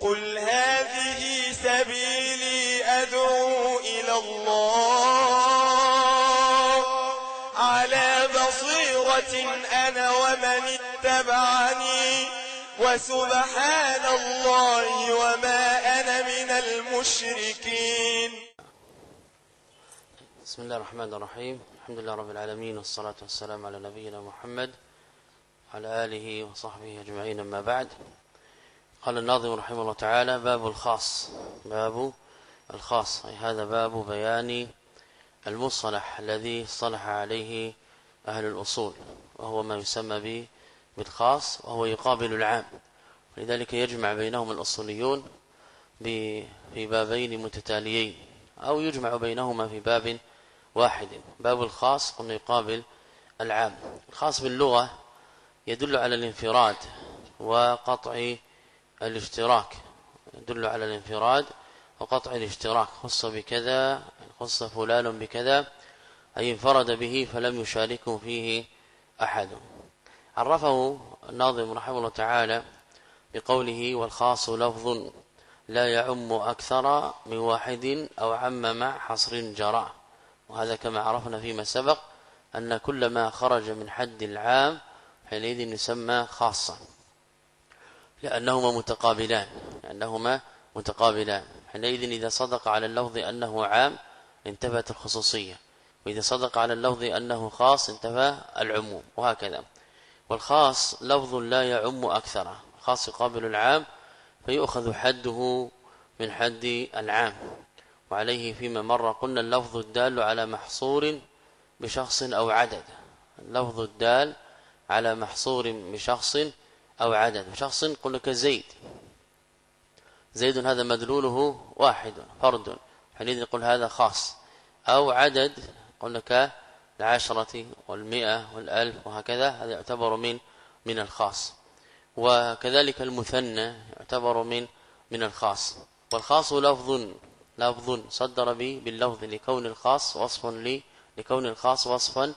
قل هذه سبيلي أدعو إلى الله. على بصيرة أنا ومن اتبعني. وسبحان الله وما أنا من المشركين. بسم الله الرحمن الرحيم. الحمد لله رب العالمين والصلاة والسلام على نبينا محمد وعلى آله وصحبه أجمعين أما بعد. قال الناظم رحمه الله تعالى باب الخاص باب الخاص أي هذا باب بيان المصطلح الذي اصطلح عليه أهل الأصول وهو ما يسمى به بالخاص وهو يقابل العام. ولذلك يجمع بينهم الأصوليون في بابين متتاليين أو يجمع بينهما في باب واحد. باب الخاص قلنا يقابل العام. الخاص باللغة يدل على الانفراد وقطع الاشتراك يدل على الانفراد وقطع الاشتراك خص بكذا خص فلان بكذا أي انفرد به فلم يشاركه فيه أحد. عرفه الناظم رحمه الله تعالى بقوله والخاص لفظ لا يعم أكثر من واحد أو عم مع حصر جرى وهذا كما عرفنا فيما سبق أن كل ما خرج من حد العام حينئذ يسمى خاصا. لأنهما متقابلان لأنهما متقابلان. حينئذ إذا صدق على اللفظ أنه عام انتفت الخصوصية. وإذا صدق على اللفظ أنه خاص انتفى العموم. وهكذا. والخاص لفظ لا يعم أكثر. خاص يقابل العام فيؤخذ حده من حد العام. وعليه فيما مر قلنا اللفظ الدال على محصور بشخص أو عدد. اللفظ الدال على محصور بشخص أو عدد شخص قل لك زيد. زيد هذا مدلوله واحد فرد. حينئذ نقول هذا خاص. أو عدد قل لك العشرة والمئة والألف وهكذا هذا يعتبر من من الخاص. وكذلك المثنى يعتبر من من الخاص. والخاص لفظ لفظ صدر به باللفظ لكون الخاص وصفا لكون الخاص وصفا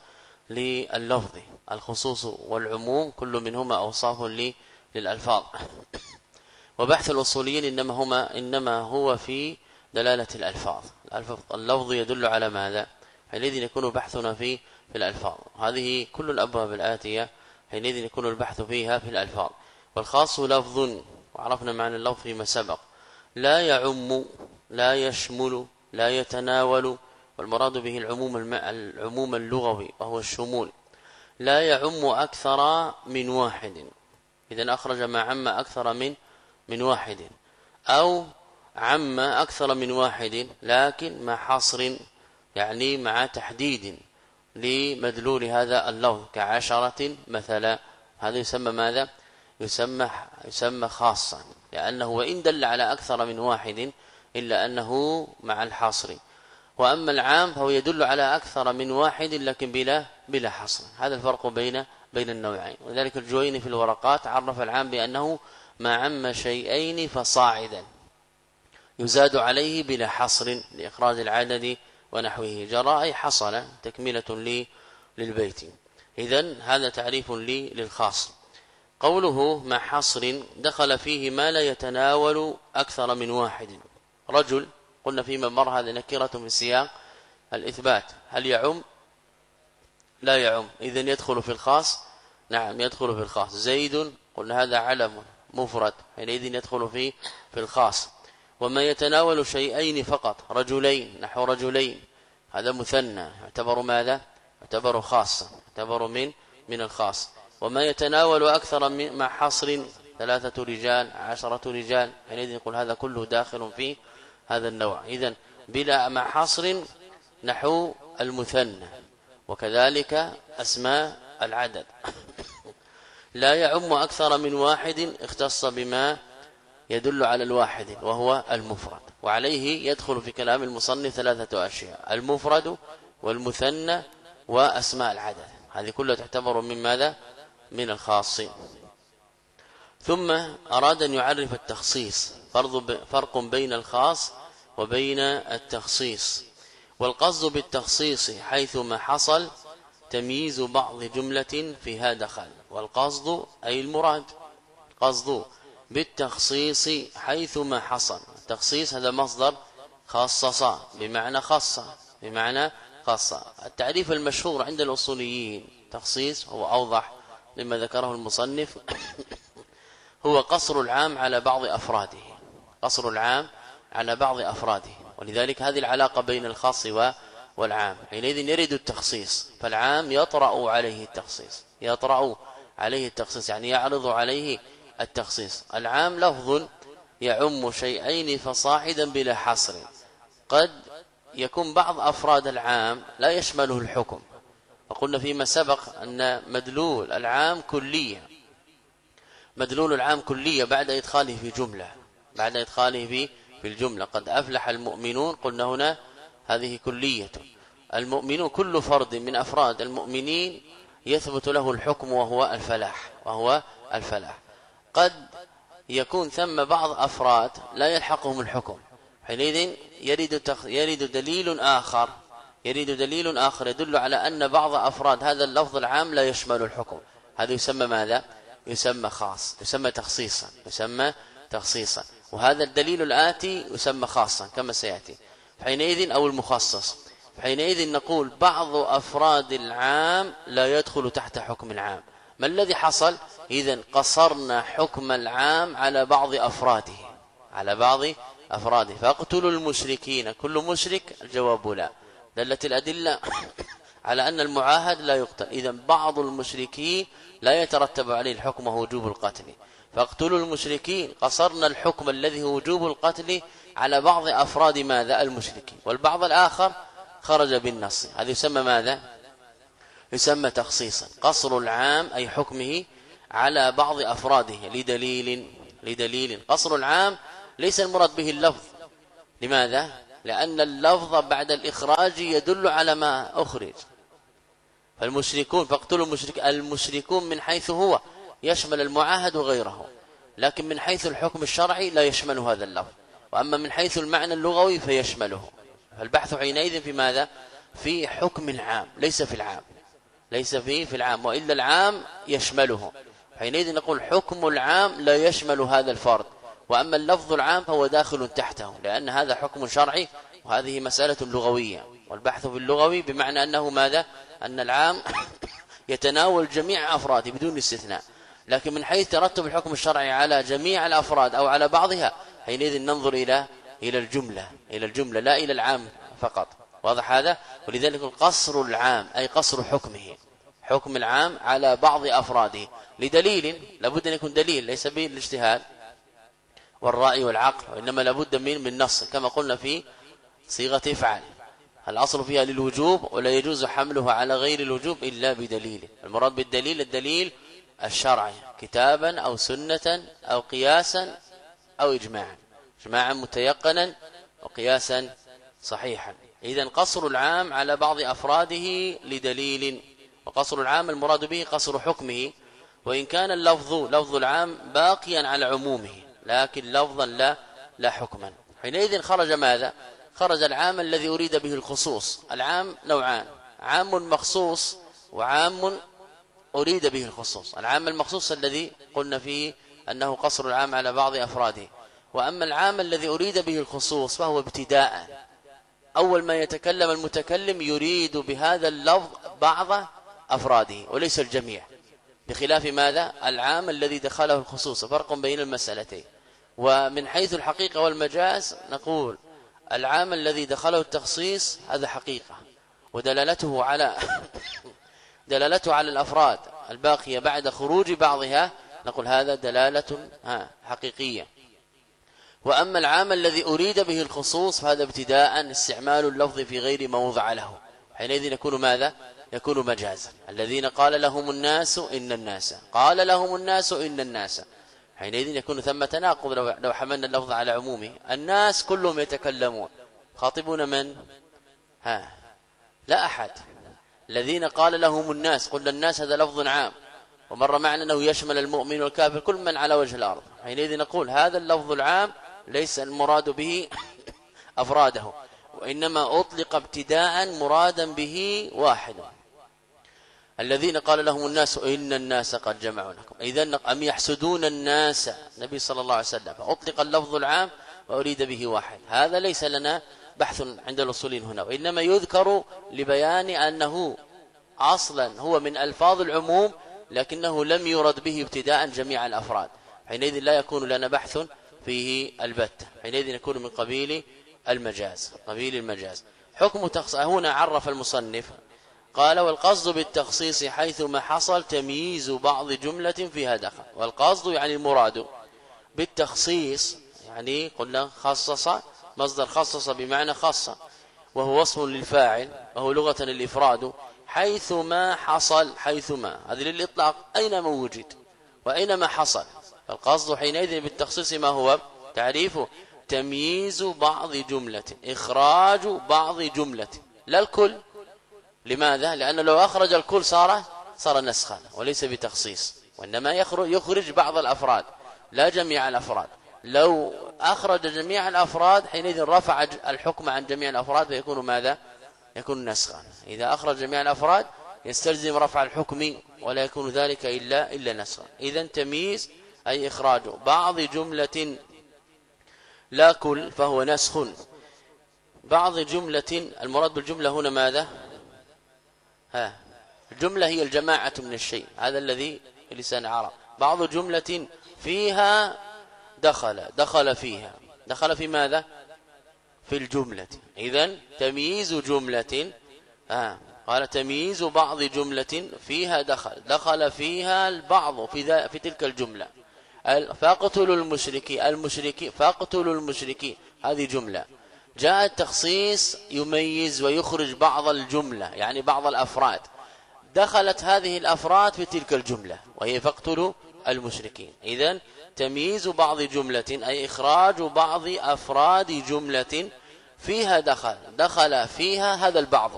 لللفظ. الخصوص والعموم كل منهما أوصاف للألفاظ. وبحث الأصوليين إنما هما إنما هو في دلالة الألفاظ. اللفظ يدل على ماذا؟ حينئذ يكون بحثنا في في الألفاظ. هذه كل الأبواب الآتية حينئذ يكون البحث فيها في الألفاظ. والخاص لفظ وعرفنا معنى اللفظ فيما سبق. لا يعم لا يشمل لا يتناول والمراد به العموم العموم اللغوي وهو الشمول. لا يعم أكثر من واحد. إذا أخرج ما عم أكثر من من واحد. أو عم أكثر من واحد لكن مع حصر يعني مع تحديد لمدلول هذا اللفظ كعشرة مثلا. هذا يسمى ماذا؟ يسمى يسمى خاصا لأنه وإن دل على أكثر من واحد إلا أنه مع الحصر. وأما العام فهو يدل على أكثر من واحد لكن بلا بلا حصر. هذا الفرق بين بين النوعين. ولذلك الجويني في الورقات عرف العام بأنه ما عم شيئين فصاعدا. يزاد عليه بلا حصر لإخراج العدد ونحوه. أي حصل تكملة لي للبيت. إذا هذا تعريف لي للخاص. قوله مع حصر دخل فيه ما لا يتناول أكثر من واحد. رجل قلنا فيما مر هذه نكرة في سياق الإثبات. هل يعم؟ لا يعم. اذا يدخل في الخاص. نعم يدخل في الخاص. زيد قلنا هذا علم مفرد. حينئذ يدخل في في الخاص. وما يتناول شيئين فقط. رجلين نحو رجلين. هذا مثنى. يعتبر ماذا؟ يعتبر خاصا يعتبر من من الخاص. وما يتناول أكثر من مع حصر ثلاثة رجال عشرة رجال. حينئذ يقول هذا كله داخل في هذا النوع. اذا بلا مع حصر نحو المثنى وكذلك أسماء العدد. لا يعم أكثر من واحد اختص بما يدل على الواحد وهو المفرد. وعليه يدخل في كلام المصنف ثلاثة أشياء المفرد والمثنى وأسماء العدد. هذه كلها تعتبر من ماذا؟ من الخاصين. ثم أراد أن يعرف التخصيص فرق بين الخاص وبين التخصيص والقصد بالتخصيص حيثما حصل تمييز بعض جملة فيها دخل والقصد أي المراد؟ قصد بالتخصيص حيثما حصل. التخصيص هذا مصدر خصص بمعنى خص بمعنى خص التعريف المشهور عند الأصوليين تخصيص هو أوضح مما ذكره المصنف هو قصر العام على بعض أفراده. قصر العام على بعض أفراده. ولذلك هذه العلاقة بين الخاص والعام. حينئذ يرد التخصيص. فالعام يطرأ عليه التخصيص. يطرأ عليه التخصيص. يعني يعرض عليه التخصيص. العام لفظ يعم شيئين فصاعدا بلا حصر. قد يكون بعض أفراد العام لا يشمله الحكم. وقلنا فيما سبق أن مدلول العام كلية. مدلول العام كلية بعد إدخاله في جملة. بعد إدخاله في في الجملة. قد أفلح المؤمنون قلنا هنا هذه كلية. المؤمنون كل فرد من أفراد المؤمنين يثبت له الحكم وهو الفلاح وهو الفلاح. قد يكون ثم بعض أفراد لا يلحقهم الحكم. حينئذ يريد تخ... يريد دليل آخر يريد دليل آخر يدل على أن بعض أفراد هذا اللفظ العام لا يشمل الحكم. هذا يسمى ماذا؟ يسمى خاص يسمى تخصيصا يسمى تخصيصا. وهذا الدليل الآتي يسمى خاصا كما سيأتي. حينئذ أو المخصص. حينئذ نقول بعض أفراد العام لا يدخل تحت حكم العام. ما الذي حصل؟ إذا قصرنا حكم العام على بعض أفراده. على بعض أفراده. فاقتلوا المشركين. كل مشرك؟ الجواب لا. دلت الأدلة على أن المعاهد لا يقتل. إذا بعض المشركين لا يترتب عليه الحكم وجوب القتل. فاقتلوا المشركين. قصرنا الحكم الذي هو وجوب القتل على بعض أفراد ماذا؟ المشركين. والبعض الآخر خرج بالنص. هذا يسمى ماذا؟ يسمى تخصيصا. قصر العام أي حكمه على بعض أفراده لدليل لدليل. قصر العام ليس المراد به اللفظ. لماذا؟ لأن اللفظ بعد الإخراج يدل على ما أخرج. فالمشركون فاقتلوا المشرك المشركون من حيث هو. يشمل المعاهد وغيره. لكن من حيث الحكم الشرعي لا يشمل هذا اللفظ. وأما من حيث المعنى اللغوي فيشمله. فالبحث حينئذ في ماذا؟ في حكم العام. ليس في العام. ليس في في العام. وإلا العام يشمله. حينئذ نقول حكم العام لا يشمل هذا الفرد. وأما اللفظ العام فهو داخل تحته. لأن هذا حكم شرعي وهذه مسألة لغوية. والبحث في اللغوي بمعنى أنه ماذا؟ أن العام يتناول جميع أفراده بدون استثناء. لكن من حيث ترتب الحكم الشرعي على جميع الأفراد أو على بعضها حينئذ ننظر إلى إلى الجملة إلى الجملة لا إلى العام فقط. واضح هذا؟ ولذلك قصر العام أي قصر حكمه حكم العام على بعض أفراده. لدليل لابد أن يكون دليل ليس به الاجتهاد والرأي والعقل وإنما لابد من من نص كما قلنا في صيغة افعل. الأصل فيها للوجوب ولا يجوز حمله على غير الوجوب إلا بدليل. المراد بالدليل الدليل الشرعي كتابا أو سنة أو قياسا أو إجماعا. إجماعا متيقنا وقياسا صحيحا. إذا قصر العام على بعض أفراده لدليل وقصر العام المراد به قصر حكمه وإن كان اللفظ لفظ العام باقيا على عمومه لكن لفظا لا لا حكما. حينئذ خرج ماذا؟ خرج العام الذي أريد به الخصوص. العام نوعان عام مخصوص وعام أريد به الخصوص. العام المخصوص الذي قلنا فيه أنه قصر العام على بعض أفراده. وأما العام الذي أريد به الخصوص فهو ابتداء. أول ما يتكلم المتكلم يريد بهذا اللفظ بعض أفراده وليس الجميع. بخلاف ماذا؟ العام الذي دخله الخصوص. فرق بين المسألتين. ومن حيث الحقيقة والمجاز نقول العام الذي دخله التخصيص هذا حقيقة. ودلالته على دلالته على الأفراد الباقية بعد خروج بعضها نقول هذا دلالة حقيقية. وأما العام الذي أريد به الخصوص فهذا ابتداء استعمال اللفظ في غير موضع له. حينئذ يكون ماذا؟ يكون مجازا. الذين قال لهم الناس إن الناس قال لهم الناس إن الناس. حينئذ يكون ثم تناقض لو حملنا اللفظ على عمومه. الناس كلهم يتكلمون. خاطبون من؟ ها لا أحد. الذين قال لهم الناس قلنا الناس هذا لفظ عام. ومر معنا أنه يشمل المؤمن والكافر كل من على وجه الأرض. حينئذ نقول هذا اللفظ العام ليس المراد به أفراده وإنما أطلق ابتداء مرادا به واحد الذين قال لهم الناس إن الناس قد جمعوا لكم. إذا أم يحسدون الناس؟ النبي صلى الله عليه وسلم. فأطلق اللفظ العام وأريد به واحد. هذا ليس لنا بحث عند الأصولين هنا وإنما يذكر لبيان أنه أصلا هو من ألفاظ العموم لكنه لم يرد به ابتداء جميع الأفراد. حينئذ لا يكون لنا بحث فيه البتة حينئذ يكون من قبيل المجاز قبيل المجاز. حكم تخص هنا عرف المصنف قال والقصد بالتخصيص حيثما حصل تمييز بعض جملة فيها دخل والقصد يعني المراد بالتخصيص يعني قلنا خصص مصدر خصص بمعنى خاصة وهو وصف للفاعل وهو لغة الإفراد حيثما حصل حيثما. هذه للإطلاق أينما وجد وأينما حصل. القصد حينئذ بالتخصيص ما هو؟ تعريفه تمييز بعض جملة إخراج بعض جملة. لا الكل. لماذا؟ لأن لو أخرج الكل صار صار نسخا وليس بتخصيص. وإنما يخرج بعض الأفراد لا جميع الأفراد. لو أخرج جميع الأفراد حينئذ رفع الحكم عن جميع الأفراد فيكون ماذا؟ يكون نسخا. إذا أخرج جميع الأفراد يستلزم رفع الحكم ولا يكون ذلك إلا إلا نسخا. إذا تمييز أي إخراج بعض جملة لا كل فهو نسخ. بعض جملة المراد بالجملة هنا ماذا؟ ها الجملة هي الجماعة من الشيء هذا الذي لسان عرب. بعض جملة فيها دخل دخل فيها. دخل في ماذا؟ في الجملة. إذا تمييز جملة آه قال تمييز بعض جملة فيها دخل. دخل فيها البعض في, في تلك الجملة. فاقتلوا المشركين المشركين فاقتلوا المشركين هذه جملة. جاء التخصيص يميز ويخرج بعض الجملة يعني بعض الأفراد. دخلت هذه الأفراد في تلك الجملة وهي فاقتلوا المشركين. إذا تمييز بعض جملة أي إخراج بعض أفراد جملة فيها دخل دخل فيها هذا البعض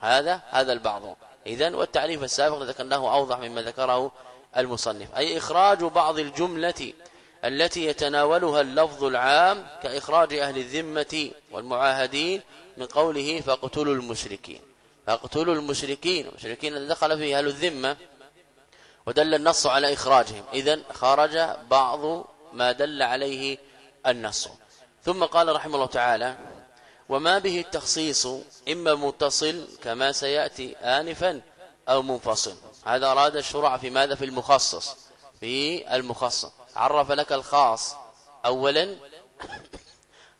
هذا هذا البعض. إذا والتعريف السابق ذكرناه أوضح مما ذكره المصنف. أي إخراج بعض الجملة التي يتناولها اللفظ العام كإخراج أهل الذمة والمعاهدين من قوله فاقتلوا المشركين. فاقتلوا المشركين المشركين الذي دخل فيه أهل الذمة ودل النص على إخراجهم. إذن خرج بعض ما دل عليه النص. ثم قال رحمه الله تعالى وما به التخصيص إما متصل كما سيأتي آنفا أو منفصل. هذا أراد الشرع في ماذا؟ في المخصص. في المخصص. عرف لك الخاص أولا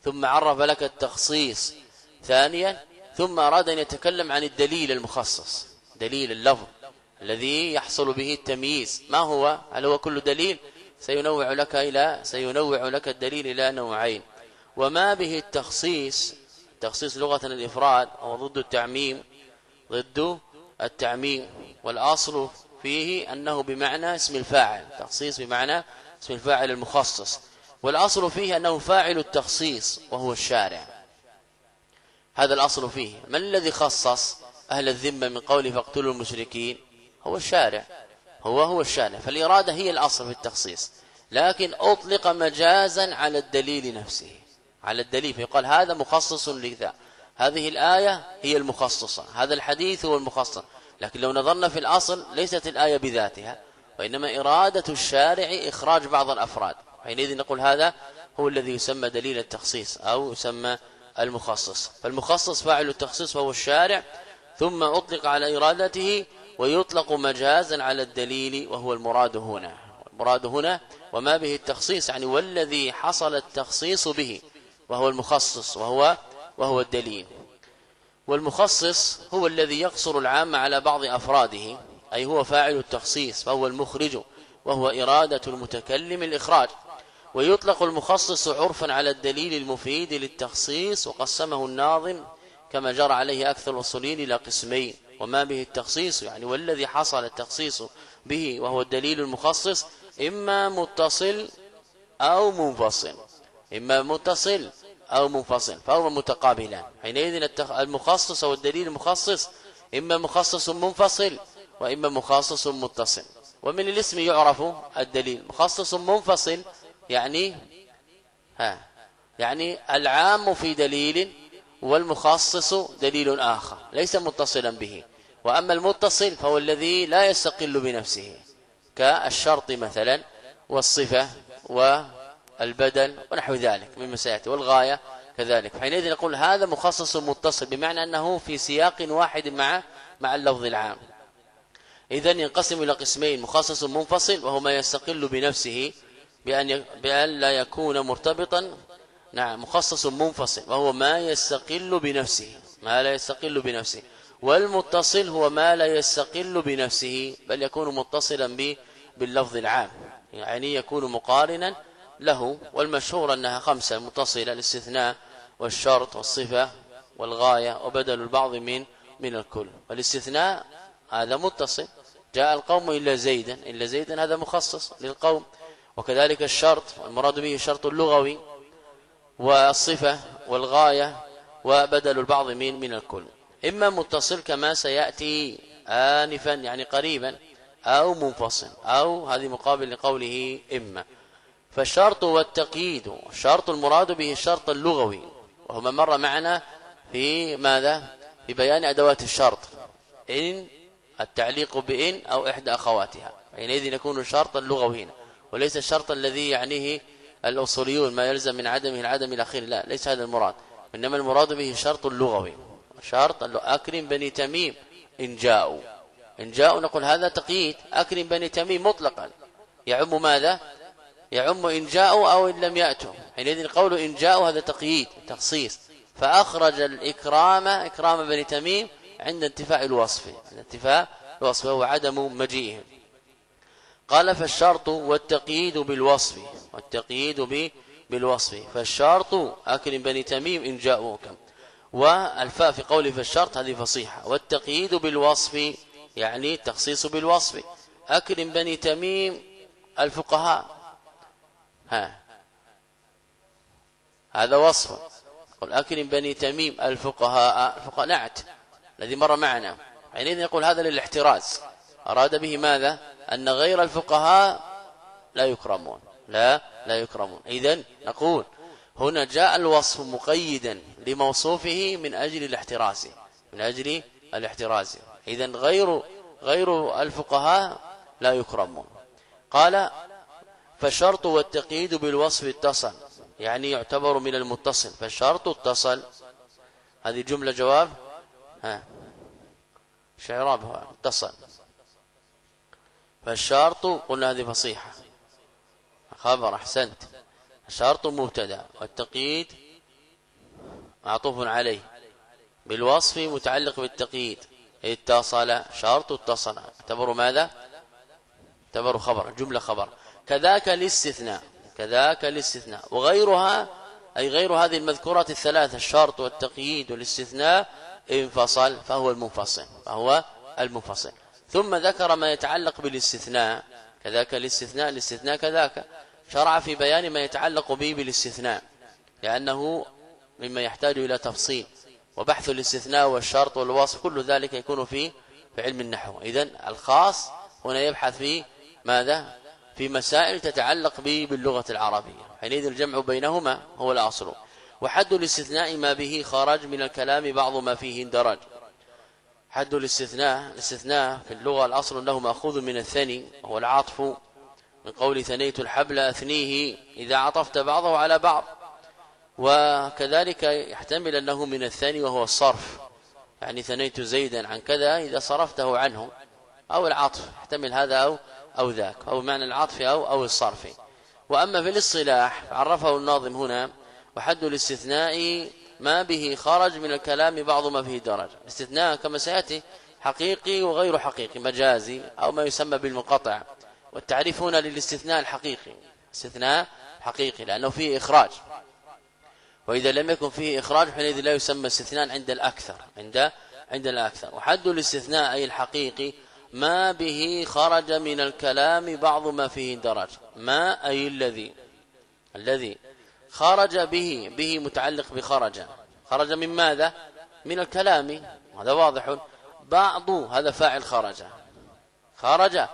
ثم عرف لك التخصيص ثانيا ثم أراد أن يتكلم عن الدليل المخصص دليل اللفظ. الذي يحصل به التمييز. ما هو؟ هل هو كل دليل؟ سينوع لك إلى سينوع لك الدليل إلى نوعين. وما به التخصيص؟ تخصيص لغة الإفراد هو ضد التعميم ضد التعميم. والأصل فيه أنه بمعنى اسم الفاعل. تخصيص بمعنى اسم الفاعل المخصص. والأصل فيه أنه فاعل التخصيص وهو الشارع. هذا الأصل فيه. من الذي خصص أهل الذمة من قوله فاقتلوا المشركين؟ هو الشارع. هو هو الشارع. فالإرادة هي الأصل في التخصيص. لكن أطلق مجازا على الدليل نفسه. على الدليل. فيقال هذا مخصص لذا. هذه الآية هي المخصصة. هذا الحديث هو المخصص. لكن لو نظرنا في الأصل ليست الآية بذاتها. وإنما إرادة الشارع إخراج بعض الأفراد. حينئذ نقول هذا هو الذي يسمى دليل التخصيص أو يسمى المخصص. فالمخصص فاعل التخصيص وهو الشارع. ثم أطلق على إرادته ويطلق مجازا على الدليل وهو المراد هنا. المراد هنا وما به التخصيص يعني والذي حصل التخصيص به وهو المخصص وهو وهو الدليل. والمخصص هو الذي يقصر العام على بعض أفراده أي هو فاعل التخصيص فهو المخرج وهو إرادة المتكلم الإخراج. ويطلق المخصص عرفا على الدليل المفيد للتخصيص وقسمه الناظم كما جرى عليه أكثر الوصولين إلى قسمين. وما به التخصيص يعني والذي حصل التخصيص به وهو الدليل المخصص إما متصل أو منفصل. إما متصل أو منفصل فهو متقابلان. حينئذ المخصص أو الدليل المخصص إما مخصص منفصل وإما مخصص متصل. ومن الاسم يعرف الدليل. مخصص منفصل يعني ها يعني العام في دليل والمخصص دليل آخر ليس متصلا به. وأما المتصل فهو الذي لا يستقل بنفسه كالشرط مثلا والصفة والبدل ونحو ذلك من مسائل والغاية كذلك. حينئذ نقول هذا مخصص متصل بمعنى أنه في سياق واحد مع مع اللفظ العام. إذا ينقسم إلى قسمين مخصص منفصل وهو ما يستقل بنفسه بأن بأن لا يكون مرتبطا نعم مخصص منفصل وهو ما يستقل بنفسه ما لا يستقل بنفسه. والمتصل هو ما لا يستقل بنفسه بل يكون متصلا به باللفظ العام. يعني يكون مقارنا له والمشهور أنها خمسة متصلة الاستثناء والشرط والصفة والغاية وبدل البعض من من الكل. والاستثناء هذا متصل جاء القوم إلا زيدا إلا زيدا هذا مخصص للقوم. وكذلك الشرط المراد به شرط اللغوي والصفة والغاية وبدل البعض من من الكل. إما متصل كما سيأتي آنفا يعني قريبا أو منفصل أو هذه مقابل لقوله إما. فالشرط والتقييد الشرط المراد به الشرط اللغوي. وهو ما مر معنا في ماذا؟ في بيان أدوات الشرط. إن التعليق بإن أو إحدى أخواتها. حينئذ يكون الشرط اللغوي هنا وليس الشرط الذي يعنيه الأصوليون ما يلزم من عدمه العدم آخره. لا ليس هذا المراد. إنما المراد به الشرط اللغوي شرط أكرم بني تميم إن جاءوا. إن جاءوا نقول هذا تقييد أكرم بني تميم مطلقا. يعم ماذا؟ يعم إن جاءوا أو إن لم يأتوا. حينئذ قول إن جاءوا هذا تقييد تخصيص. فأخرج الإكرام إكرام بني تميم عند انتفاء الوصف عند انتفاء الوصف وهو عدم مجيئهم. قال فالشرط والتقييد بالوصف. والتقييد بالوصف. فالشرط أكرم بني تميم إن جاءوكم والفاء في قوله فالشرط هذه فصيحة. والتقييد بالوصف يعني التخصيص بالوصف. أكرم بني تميم الفقهاء. ها. هذا وصف. قل أكرم بني تميم الفقهاء الفقهاء نعت الذي مر معنا. حينئذ يقول هذا للاحتراز. أراد به ماذا؟ أن غير الفقهاء لا يكرمون. لا لا يكرمون. إذن نقول هنا جاء الوصف مقيدا لموصوفه من أجل الاحتراز. من أجل الاحتراز. إذا غير غير الفقهاء لا يكرمون. قال فالشرط والتقييد بالوصف اتصل. يعني يعتبر من المتصل. فالشرط اتصل. هذه جملة جواب. ها. شعرابها. اتصل. فالشرط قلنا هذه فصيحة. خبر أحسنت. الشرط مبتدا والتقييد معطوف عليه. بالوصف متعلق بالتقييد. اتصل شرط اتصل. اعتبروا ماذا؟ اعتبروا خبر جملة خبر. كذاك الاستثناء. كذاك الاستثناء. وغيرها أي غير هذه المذكورات الثلاثة الشرط والتقييد والاستثناء انفصل فهو المنفصل فهو المنفصل. ثم ذكر ما يتعلق بالاستثناء. كذاك الاستثناء الاستثناء كذاك. شرع في بيان ما يتعلق به بالاستثناء لأنه مما يحتاج إلى تفصيل وبحث الاستثناء والشرط والوصف كل ذلك يكون في علم النحو. إذن الخاص هنا يبحث في ماذا؟ في مسائل تتعلق به باللغة العربية. حينئذ الجمع بينهما هو الأصل. وحد الاستثناء ما به خرج من الكلام بعض ما فيه اندرج حد الاستثناء الاستثناء في اللغة الأصل أنه مأخوذ من الثاني وهو العطف من قول ثنيت الحبل أثنيه إذا عطفت بعضه على بعض. وكذلك يحتمل أنه من الثاني وهو الصرف. يعني ثنيت زيدا عن كذا إذا صرفته عنه. أو العطف يحتمل هذا أو أو ذاك. أو معنى العطف أو أو الصرف. وأما في الاصطلاح عرفه الناظم هنا وحد الاستثناء ما به خرج من الكلام بعض ما فيه درج. الاستثناء كما سيأتي حقيقي وغير حقيقي مجازي أو ما يسمى بالمقطع والتعريف هنا للاستثناء الحقيقي. استثناء حقيقي لأنه فيه إخراج. وإذا لم يكن فيه إخراج حينئذ لا يسمى استثناء عند الأكثر عند عند الأكثر. وحد الاستثناء أي الحقيقي ما به خرج من الكلام بعض ما فيه درج. ما أي الذي الذي خرج به به متعلق بخرج. خرج من ماذا؟ من الكلام. هذا واضح. بعض هذا فاعل خرج. خرج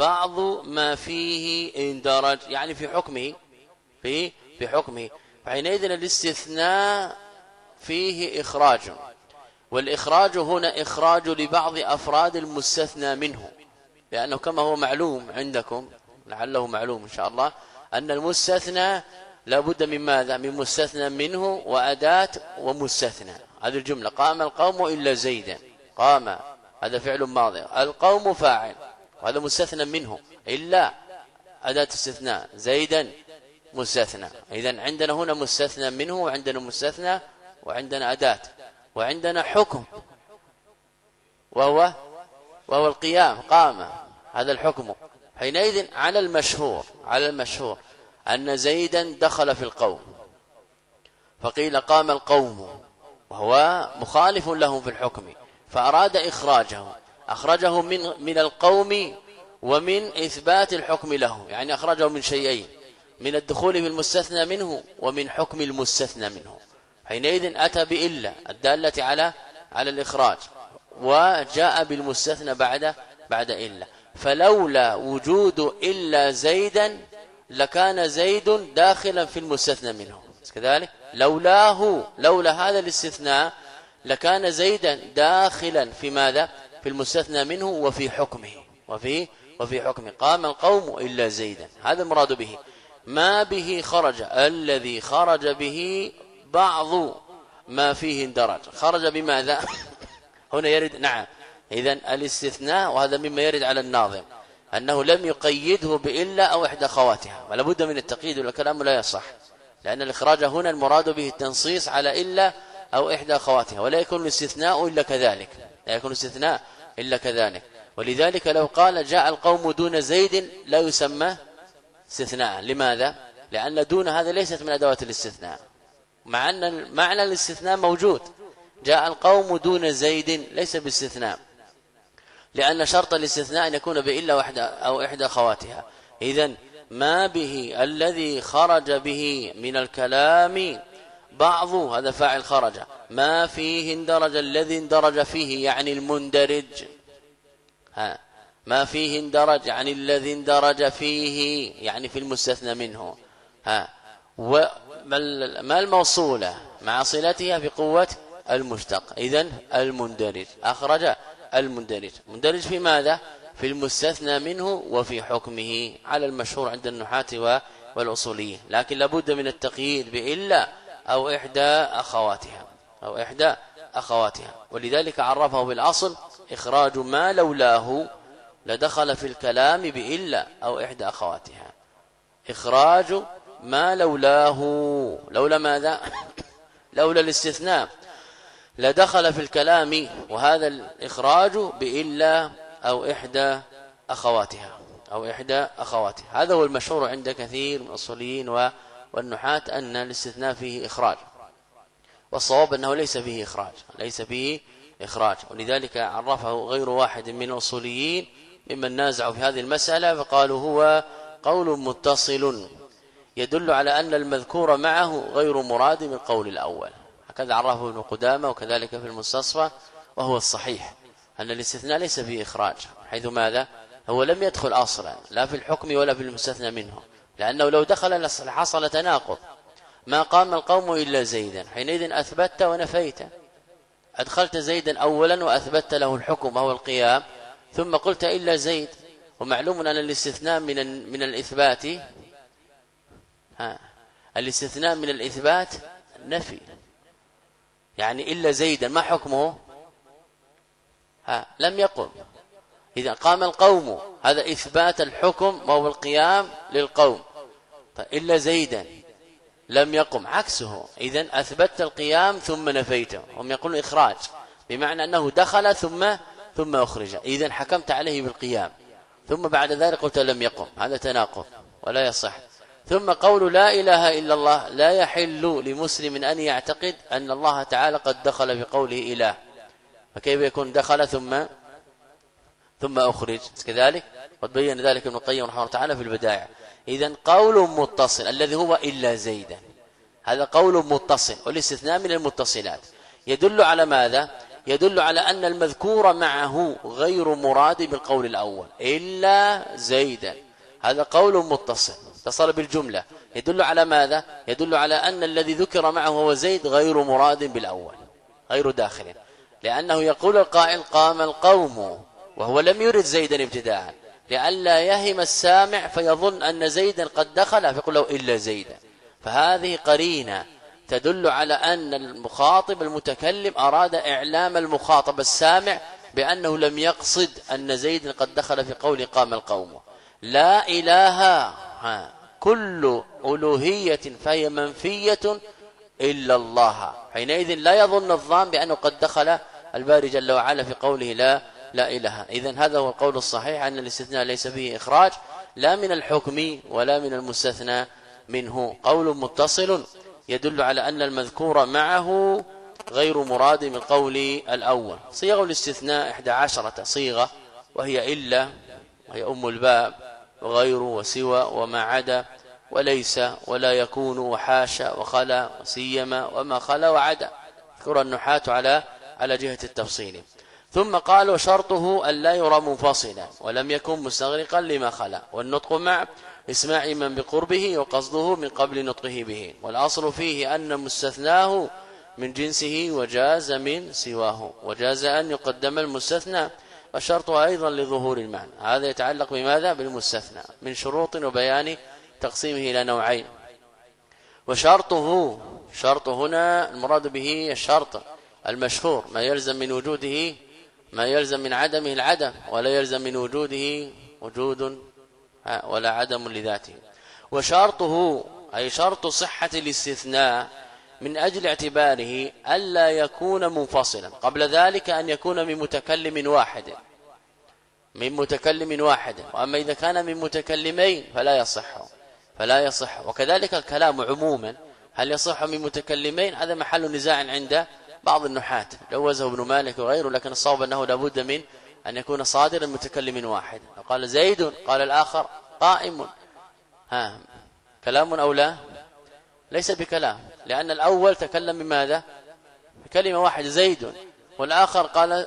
بعض ما فيه اندرج يعني في حكمه في في حكمه. فحينئذ الاستثناء فيه إخراج. والإخراج هنا إخراج لبعض أفراد المستثنى منه. لأنه كما هو معلوم عندكم لعله معلوم إن شاء الله أن المستثنى لابد من ماذا؟ من مستثنى منه وأداة ومستثنى. هذه الجملة قام القوم إلا زيدا. قام هذا فعل ماضي. القوم فاعل. وهذا مستثنى منه. إلا أداة استثناء. زيدا مستثنى. إذا عندنا هنا مستثنى منه وعندنا مستثنى وعندنا أداة. وعندنا حكم. وهو وهو القيام قام. هذا الحكم. حينئذ على المشهور على المشهور أن زيدا دخل في القوم. فقيل قام القوم. وهو مخالف لهم في الحكم. فأراد إخراجه أخرجه من من القوم ومن إثبات الحكم له. يعني أخرجه من شيئين. من الدخول في المستثنى منه ومن حكم المستثنى منه. حينئذ أتى بإلا الدالة على على الإخراج. وجاء بالمستثنى بعد بعد إلا. فلولا وجود إلا زيدا لكان زيد داخلا في المستثنى منه. كذلك لولاه لولا هذا الاستثناء لكان زيدا داخلا في ماذا؟ في المستثنى منه وفي حكمه. وفي وفي حكمه قام القوم إلا زيدا. هذا المراد به. ما به خرج. الذي خرج به بعض ما فيه اندرج. خرج بماذا؟ هنا يرد نعم. اذا الاستثناء وهذا مما يرد على الناظم. أنه لم يقيده بإلا أو إحدى خواتها ولا بد من التقييد والكلام لا يصح. لأن الإخراج هنا المراد به التنصيص على إلا أو إحدى خواتها ولا يكون الاستثناء إلا كذلك. لا يكون الاستثناء إلا كذلك. ولذلك لو قال جاء القوم دون زيد لا يسمى استثناء. لماذا؟ لأن دون هذا ليست من أدوات الاستثناء. مع أن معنى الاستثناء موجود. جاء القوم دون زيد ليس باستثناء. لأن شرط الاستثناء أن يكون بإلا واحدة أو إحدى خواتها إذا ما به الذي خرج به من الكلام بعض هذا فاعل خرج. ما فيه اندرج الذي اندرج فيه يعني المندرج. ها ما فيه اندرج يعني الذي اندرج فيه يعني في المستثنى منه. ها وما الموصولة؟ مع صلتها بقوة المشتق. إذا المندرج. أخرج المندرج. مندرج في ماذا؟ في المستثنى منه وفي حكمه على المشهور عند النحاة والأصولية. لكن لابد من التقييد بإلا أو إحدى أخواتها أو إحدى أخواتها. ولذلك عرفه بالأصل إخراج ما لولاه لدخل في الكلام بإلا أو إحدى أخواتها. إخراج ما لولاه. لولا ماذا؟ لولا الاستثناء. لدخل في الكلام وهذا الإخراج بإلا أو إحدى أخواتها أو إحدى أخواتها. هذا هو المشهور عند كثير من الأصوليين والنحاة أن الاستثناء فيه إخراج والصواب أنه ليس فيه إخراج ليس فيه إخراج. ولذلك عرفه غير واحد من الأصوليين ممن نازعوا في هذه المسألة فقالوا هو قول متصل يدل على أن المذكور معه غير مراد من القول الأول. هكذا عرفه ابن قدامة وكذلك في المستصفى وهو الصحيح أن الاستثناء ليس فيه إخراج حيث ماذا؟ هو لم يدخل أصلا لا في الحكم ولا في المستثنى منه. لأنه لو دخل حصل تناقض. ما قام القوم إلا زيدا. حينئذ أثبت ونفيت. أدخلت زيدا أولا وأثبت له الحكم وهو القيام. ثم قلت إلا زيد. ومعلوم أن الاستثناء من من الإثبات ها الاستثناء من الإثبات نفي. يعني إلا زيدا ما حكمه؟ ها لم يقم. إذا قام القوم هذا إثبات الحكم وهو القيام للقوم. طيب إلا زيدا لم يقم عكسه. إذا أثبت القيام ثم نفيته. هم يقولون إخراج بمعنى أنه دخل ثم ثم أخرج. إذا حكمت عليه بالقيام. ثم بعد ذلك قلت لم يقم هذا تناقض ولا يصح. ثم قول لا إله إلا الله لا يحل لمسلم أن يعتقد أن الله تعالى قد دخل بقوله إله. فكيف يكون دخل ثم ثم أخرج؟ كذلك؟ قد بين ذلك ابن القيم رحمه الله تعالى في البداية. إذا قول متصل الذي هو إلا زيدا. هذا قول متصل والاستثناء من المتصلات. يدل على ماذا؟ يدل على أن المذكور معه غير مراد بالقول الأول إلا زيدا. هذا قول متصل. اتصل بالجملة. يدل على ماذا؟ يدل على أن الذي ذكر معه هو زيد غير مراد بالأول غير داخل. لأنه يقول القائل قام القوم وهو لم يرد زيدا ابتداء. لئلا يهم السامع فيظن أن زيدا قد دخل فيقول له إلا زيدا. فهذه قرينة تدل على أن المخاطب المتكلم أراد إعلام المخاطب السامع بأنه لم يقصد أن زيد قد دخل في قول قام القوم. لا إله كل ألوهية فهي منفية إلا الله. حينئذ لا يظن الظان بأنه قد دخل. الباري جل وعلا في قوله لا لا إله. إذن هذا هو القول الصحيح أن الاستثناء ليس فيه إخراج لا من الحكم ولا من المستثنى منه. قول متصل يدل على أن المذكور معه غير مراد من القول الأول. صيغ الاستثناء 11 صيغة وهي إلا وهي أم الباب وغير وسوى وما عدا وليس ولا يكون وحاشا وخلا وسيما وما خلا وعدا. ذكر النحاة على على جهة التفصيل. ثم قال وشرطه أن لا يرى منفصلا ولم يكن مستغرقا لما خلا. والنطق مع إسماع من بقربه وقصده من قبل نطقه به. والأصل فيه أن مستثناه من جنسه وجاز من سواه. وجاز أن يقدم المستثنى وشرط أيضا لظهور المعنى. هذا يتعلق بماذا؟ بالمستثنى. من شروط وبيان تقسيمه إلى نوعين. وشرطه شرط هنا المراد به الشرط المشهور ما يلزم من وجوده ما يلزم من عدمه العدم ولا يلزم من وجوده وجود ولا عدم لذاته. وشرطه أي شرط صحة الاستثناء من أجل اعتباره ألا يكون منفصلا قبل ذلك أن يكون من متكلم واحد. من متكلم واحد. وأما إذا كان من متكلمين فلا يصح فلا يصح. وكذلك الكلام عموما هل يصح من متكلمين؟ هذا محل نزاع عند بعض النحاة جوزه ابن مالك وغيره لكن الصواب أنه لابد من أن يكون صادرا متكلم واحد. قال زيد قال الآخر قائم. ها كلام أو لا؟ ليس بكلام لأن الأول تكلم بماذا؟ بكلمة واحدة زيد. والآخر قال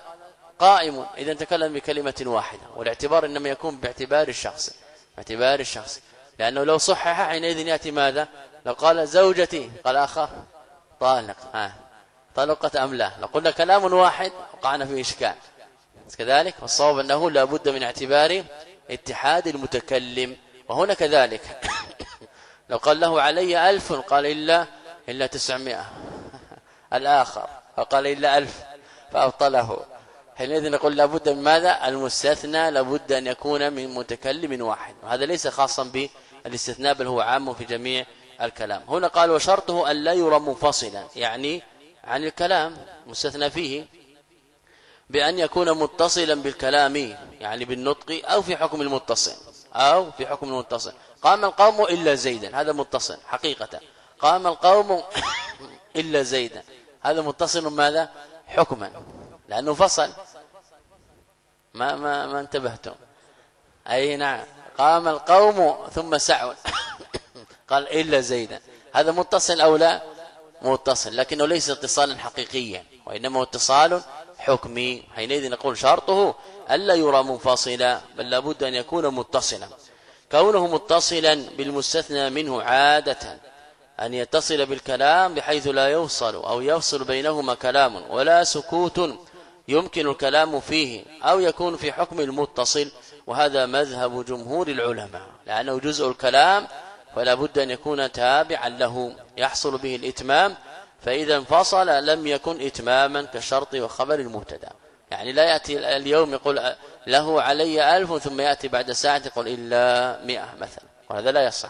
قائم. إذا تكلم بكلمة واحدة. والاعتبار إنما يكون باعتبار الشخص باعتبار الشخص. لأنه لو صحح حينئذ يأتي ماذا؟ لو قال زوجتي قال آخر طالق. ها. طلقت أم لا؟ لو قلنا كلام واحد وقعنا في إشكال. كذلك والصواب أنه لا بد من اعتبار اتحاد المتكلم. وهنا كذلك. لو قال له علي ألف قال إلا إلا تسعمائة. الآخر. فقال إلا ألف فأبطله. حينئذ نقول لابد من ماذا؟ المستثنى. لابد أن يكون من متكلم واحد. وهذا ليس خاصا بالاستثناء بل هو عام في جميع الكلام. هنا قال وشرطه أن لا يرى منفصلا. يعني عن الكلام مستثنى فيه بأن يكون متصلا بالكلام يعني بالنطق أو في حكم المتصل أو في حكم المتصل. قام القوم إلا زيدا هذا متصل حقيقة. قام القوم إلا زيدا هذا متصل ماذا؟ حكما. لأنه فصل. ما ما ما انتبهتم. أي نعم. قام القوم ثم سعوا. قال إلا زيدا. هذا متصل أو لا؟ متصل لكنه ليس اتصالا حقيقيا وإنما اتصال حكمي. حينئذ نقول شرطه ألا يرى منفصلا بل لابد أن يكون متصلا. كونه متصلا بالمستثنى منه عادة أن يتصل بالكلام بحيث لا يوصل أو يفصل بينهما كلام ولا سكوت يمكن الكلام فيه أو يكون في حكم المتصل. وهذا مذهب جمهور العلماء لأنه جزء الكلام فلا بد أن يكون تابعا له يحصل به الإتمام فإذا انفصل لم يكن إتماما كالشرط وخبر المبتدأ. يعني لا يأتي اليوم يقول له علي ألف ثم يأتي بعد ساعة يقول إلا مئة مثلا. وهذا لا يصح.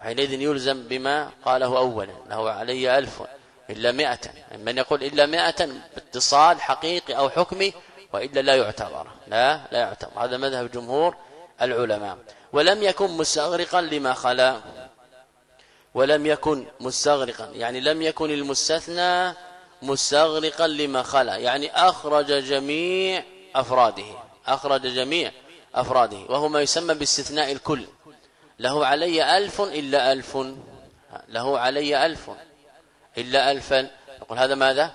حينئذ يلزم بما قاله أولا له علي ألف إلا مئة. من يقول إلا مئة باتصال حقيقي أو حكمي وإلا لا يعتبر. لا لا يعتبر. هذا مذهب جمهور العلماء. ولم يكن مستغرقا لما خلا. ولم يكن مستغرقا. يعني لم يكن المستثنى مستغرقا لما خلا. يعني أخرج جميع أفراده. أخرج جميع أفراده. وهو ما يسمى باستثناء الكل. له علي ألف إلا ألف. له علي ألف إلا ألفا نقول هذا ماذا؟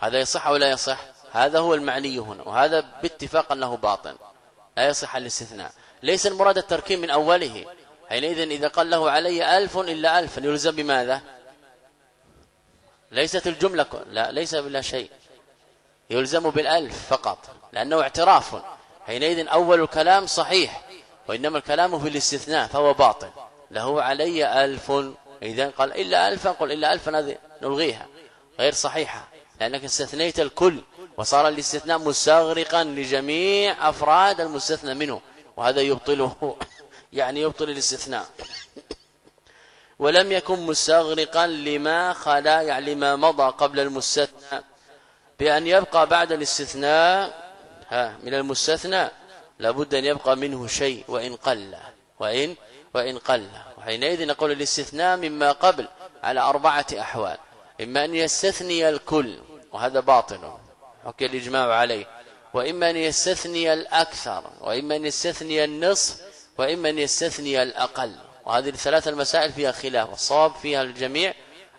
هذا يصح ولا يصح؟ هذا هو المعني هنا. وهذا باتفاق أنه باطل لا يصح الاستثناء. ليس المراد التركيب من أوله. حينئذ إذا قال له علي ألف إلا ألف يلزم بماذا؟ ليست الجملة لا ليس بلا شيء. يلزم بالألف فقط لأنه اعتراف. حينئذ أول الكلام صحيح وإنما الكلام في الاستثناء فهو باطل. له علي ألف إذا قال إلا ألفا قل إلا ألفا هذه نلغيها. غير صحيحة لأنك استثنيت الكل. وصار الاستثناء مستغرقا لجميع أفراد المستثنى منه وهذا يبطله يعني يبطل الاستثناء. ولم يكن مستغرقا لما خلا يعني لما مضى قبل المستثنى بأن يبقى بعد الاستثناء ها من المستثنى لابد أن يبقى منه شيء وإن قل وإن وإن قل. وحينئذ نقول الاستثناء مما قبل على أربعة أحوال إما أن يستثني الكل وهذا باطل. حكي الإجماع عليه. وإما أن يستثني الأكثر وإما أن يستثني النصف وإما أن يستثني الأقل. وهذه الثلاث المسائل فيها خلاف والصواب فيها الجميع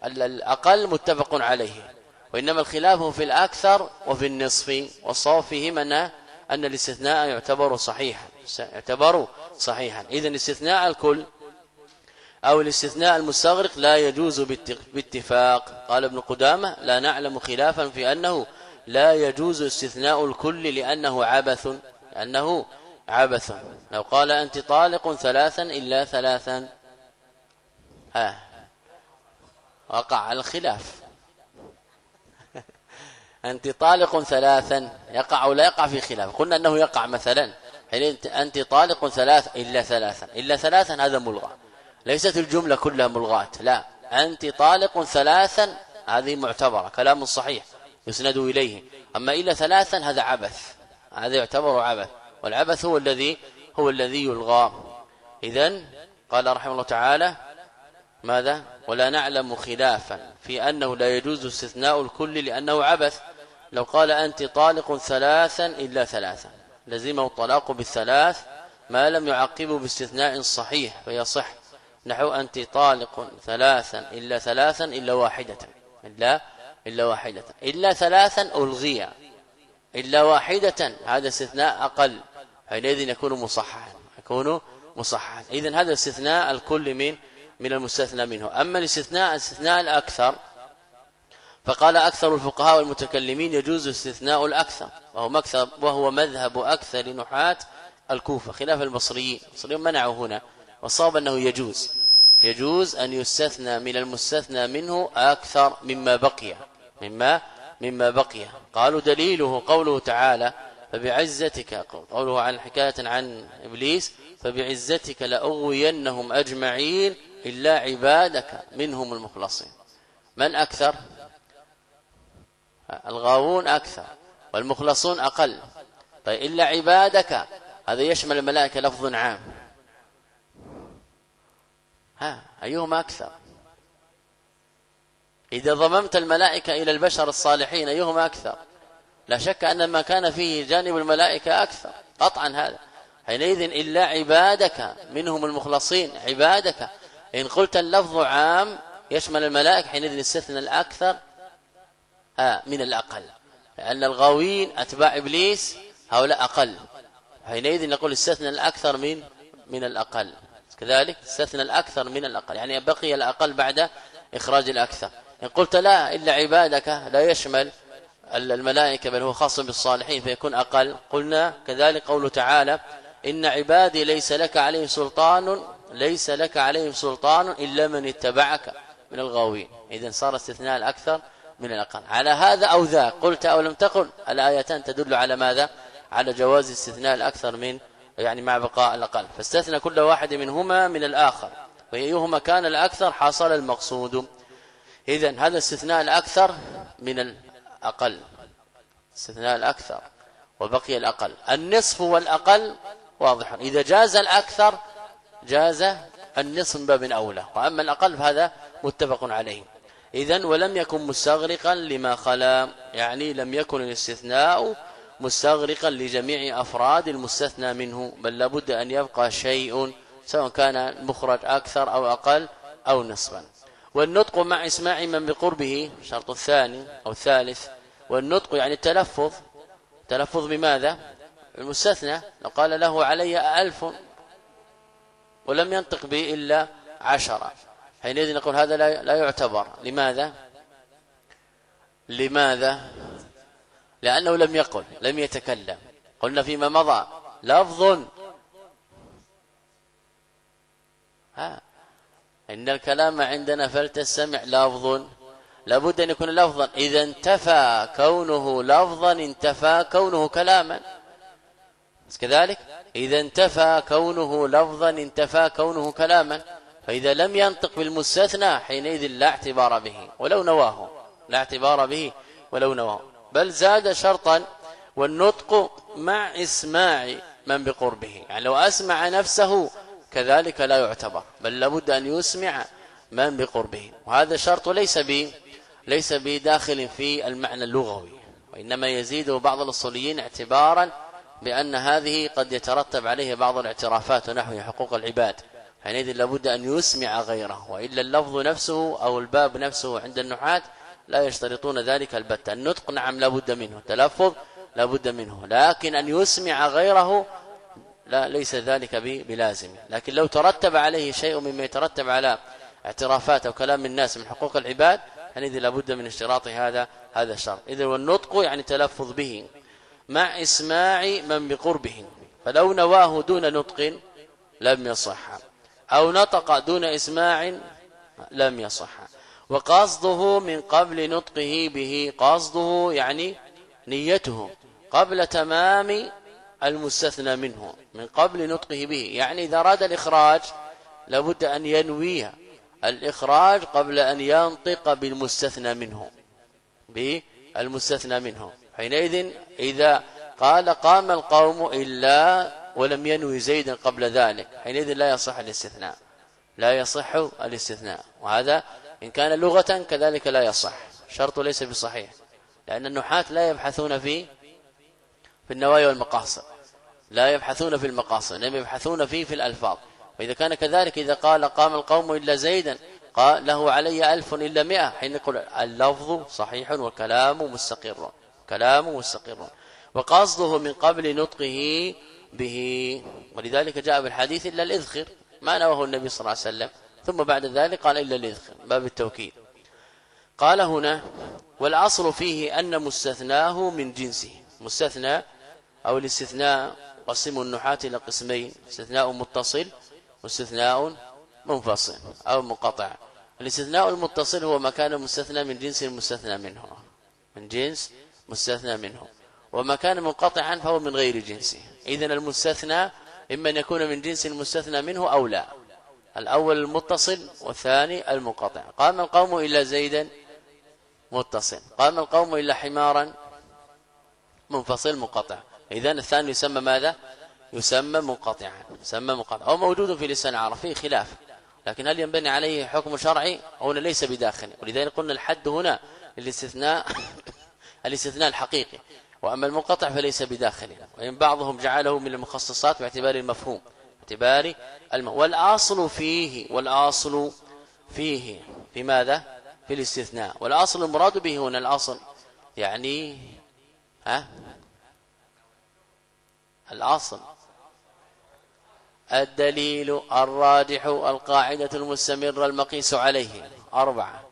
الأقل متفق عليه. وإنما الخلاف في الأكثر وفي النصف والصواب فيهما أن أن الاستثناء يعتبر صحيحا يعتبر صحيحا. إذا استثناء الكل أو الاستثناء المستغرق لا يجوز باتفاق. قال ابن قدامة لا نعلم خلافا في أنه لا يجوز استثناء الكل لأنه عبث لأنه عبث. لو قال أنت طالق ثلاثا إلا ثلاثا. ها. وقع الخلاف. أنت طالق ثلاثا يقع ولا يقع في خلاف. قلنا أنه يقع مثلا. أنت طالق ثلاث إلا ثلاثا. إلا ثلاثا هذا ملغى. ليست الجملة كلها ملغاة لا. أنت طالق ثلاثا هذه معتبرة كلام صحيح. يسند إليه. أما إلا ثلاثا هذا عبث. هذا يعتبر عبث. والعبث هو الذي هو الذي يلغى. إذا قال رحمه الله تعالى ماذا؟ ولا نعلم خلافا في أنه لا يجوز استثناء الكل لأنه عبث. لو قال أنت طالق ثلاثا إلا ثلاثا. لزمه الطلاق بالثلاث ما لم يعقبه باستثناء صحيح فيصح. نحو أنت طالق ثلاثا إلا ثلاثا إلا واحدة. إلا إلا واحدة. إلا ثلاثا ألغي إلا واحدة. هذا استثناء أقل. حينئذ يكون مصححا. يكون مصححا. إذن هذا استثناء الكل من من المستثنى منه. أما الاستثناء الاستثناء الأكثر فقال أكثر الفقهاء والمتكلمين يجوز استثناء الأكثر. وهو مكثر وهو مذهب أكثر نحاة الكوفة خلاف البصريين. البصريين منعوا هنا. والصواب أنه يجوز. يجوز أن يستثنى من المستثنى منه أكثر مما بقي. مما مما بقي. قالوا دليله قوله تعالى فبعزتك قوله عن حكاية عن إبليس فبعزتك لأغوينهم أجمعين إلا عبادك منهم المخلصين. من أكثر؟ الغاوون أكثر والمخلصون أقل. طيب إلا عبادك هذا يشمل الملائكة لفظ عام. ها أيهما أكثر؟ إذا ضممت الملائكة إلى البشر الصالحين أيهما أكثر؟ لا شك أن ما كان فيه جانب الملائكة أكثر قطعا هذا. حينئذ إلا عبادك منهم المخلصين عبادك. إن قلت اللفظ عام يشمل الملائكة حينئذ استثنى الأكثر آه من الأقل. لأن الغاوين أتباع إبليس هؤلاء أقل. حينئذ نقول استثنى الأكثر من من الأقل. كذلك استثنى الأكثر من الأقل. يعني بقي الأقل بعد إخراج الأكثر. إن قلت لا إلا عبادك لا يشمل الملائكة بل هو خاص بالصالحين فيكون أقل. قلنا كذلك قوله تعالى إن عبادي ليس لك عليهم سلطان ليس لك عليهم سلطان إلا من اتبعك من الغاوين. إذن صار استثناء الأكثر من الأقل. على هذا أو ذا قلت أو لم تقل الآيتان تدل على ماذا؟ على جواز استثناء الأكثر من يعني مع بقاء الأقل. فاستثنى كل واحد منهما من الآخر وأيهما كان الأكثر حصل المقصود. إذن هذا استثناء الأكثر من الأقل. استثناء الأكثر وبقي الأقل. النصف والأقل واضح. إذا جاز الأكثر جاز النصف باب أولى. وأما الأقل فهذا متفق عليه. إذن ولم يكن مستغرقا لما خلا يعني لم يكن الاستثناء مستغرقا لجميع أفراد المستثنى منه بل لابد أن يبقى شيء سواء كان مخرج أكثر أو أقل أو نصفا. والنطق مع إسماع من بقربه الشرط الثاني أو الثالث. والنطق يعني التلفظ. تلفظ بماذا؟ المستثنى. لو قال له علي ألف ولم ينطق به إلا عشرة حينئذ نقول هذا لا لا يعتبر. لماذا؟ لماذا؟ لأنه لم يقل لم يتكلم. قلنا فيما مضى. لفظ. إن الكلام عندنا فلتستمع لفظ لابد أن يكون لفظا. إذا انتفى كونه لفظا انتفى كونه كلاما. كذلك إذا انتفى كونه لفظا انتفى كونه كلاما. فإذا لم ينطق بالمستثنى حينئذ لا اعتبار به ولو نواه. لا اعتبار به ولو نواه. بل زاد شرطا والنطق مع إسماع من بقربه. يعني لو أسمع نفسه كذلك لا يعتبر بل لابد أن يسمع من بقربه. وهذا شرط ليس به ليس بداخل في المعنى اللغوي وإنما يزيد بعض الأصوليين اعتبارا بأن هذه قد يترتب عليه بعض الاعترافات ونحو حقوق العباد. حينئذ لابد أن يسمع غيره وإلا اللفظ نفسه أو الباب نفسه عند النحاة لا يشترطون ذلك البتة. النطق نعم لابد منه تلفظ لابد منه لكن أن يسمع غيره لا ليس ذلك بلازم. لكن لو ترتب عليه شيء مما يترتب على اعترافات أو كلام الناس من حقوق العباد حينئذ لابد من اشتراط هذا هذا الشرط. إذا والنطق يعني تلفظ به مع إسماع من بقربه. فلو نواه دون نطق لم يصح أو نطق دون إسماع لم يصح. وقصده من قبل نطقه به قصده يعني نيته قبل تمام المستثنى منه من قبل نطقه به. يعني إذا أراد الإخراج لابد أن ينوي الإخراج قبل أن ينطق بالمستثنى منه بالمستثنى منه. حينئذ إذا قال قام القوم إلا ولم ينوي زيدا قبل ذلك. حينئذ لا يصح الاستثناء لا يصح الاستثناء. وهذا إن كان لغة كذلك لا يصح شرط ليس بصحيح لأن النحاة لا يبحثون في في النوايا والمقاصد. لا يبحثون في المقاصد لم يبحثون فيه في الألفاظ. وإذا كان كذلك إذا قال قام القوم إلا زيدا قال له علي ألف إلا مئة. حين نقول اللفظ صحيح والكلام مستقر كلام مستقر. وقصده من قبل نطقه به. ولذلك جاء بالحديث إلا الإذخر ما نواه النبي صلى الله عليه وسلم. ثم بعد ذلك قال إلا الإذخر باب التوكيد. قال هنا والأصل فيه أن مستثناه من جنسه. مستثنى أو الاستثناء قسم النحاة إلى قسمين استثناء متصل واستثناء منفصل أو منقطع. الاستثناء المتصل هو ما كان مستثنى من جنس المستثنى منه. من جنس مستثنى منه. وما كان منقطعا فهو من غير جنسه. اذا المستثنى إما أن يكون من جنس المستثنى منه أو لا. الأول المتصل والثاني المنقطع. قام القوم إلا زيدا متصل. قام القوم إلا حمارا منفصل منقطع. اذا الثاني يسمى ماذا؟ يسمى منقطعا يسمى منقطع أو موجود في لسان العرب فيه خلاف. لكن هل ينبني عليه حكم شرعي أو ليس بداخل ولذلك قلنا الحد هنا الاستثناء الاستثناء الحقيقي. وأما المنقطع فليس بداخل وإن بعضهم جعله من المخصصات باعتبار المفهوم باعتبار الم... والأصل فيه والأصل فيه في ماذا؟ في الاستثناء. والأصل المراد به هنا الأصل يعني ها؟ الأصل. الدليل الراجح القاعدة المستمرة المقيس عليه. أربعة.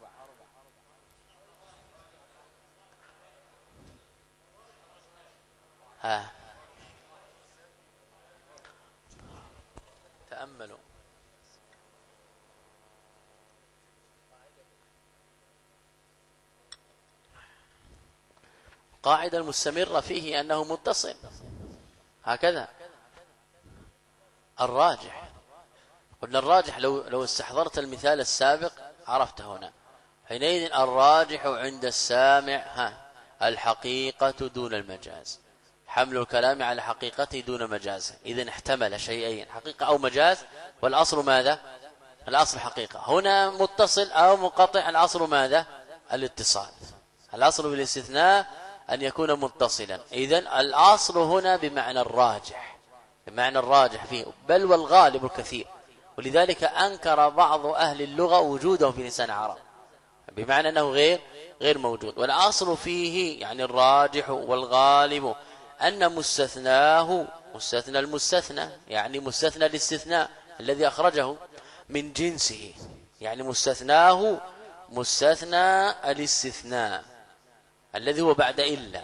ها. تأملوا. قاعدة المستمرة فيه أنه متصل. هكذا. الراجح. قلنا الراجح لو لو استحضرت المثال السابق عرفت هنا. حينئذ الراجح عند السامع ها الحقيقة دون المجاز. حمل الكلام على حقيقته دون مجاز. اذا احتمل شيئين حقيقة أو مجاز. والأصل ماذا؟ الأصل حقيقة. هنا متصل أو منقطع الأصل ماذا؟ الاتصال. الأصل بالاستثناء أن يكون متصلا. اذا الأصل هنا بمعنى الراجح. بمعنى الراجح فيه. بل والغالب الكثير. ولذلك أنكر بعض أهل اللغة وجوده في لسان العرب. بمعنى أنه غير غير موجود. والأصل فيه يعني الراجح والغالب أن مستثناه مستثنى المستثنى يعني مستثنى الاستثناء الذي أخرجه من جنسه. يعني مستثناه مستثنى الاستثناء. الذي هو بعد إلا.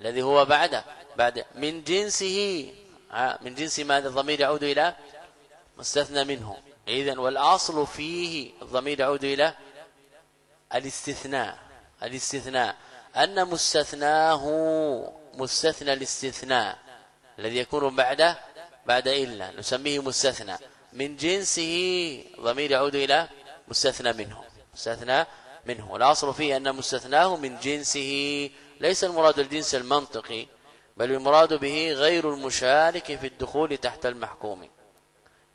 الذي هو بعده بعد من جنسه. من جنس ماذا؟ الضمير يعود إلى مستثنى منه. إذن والأصل فيه الضمير يعود إلى الاستثناء. الاستثناء. أن مستثناه مستثنى الاستثناء. الذي يكون بعده بعد إلا. نسميه مستثنى. من جنسه ضمير يعود إلى مستثنى منه. مستثنى منه. والأصل فيه أن مستثناه من جنسه ليس المراد الجنس المنطقي بل المراد به غير المشارك في الدخول تحت المحكوم.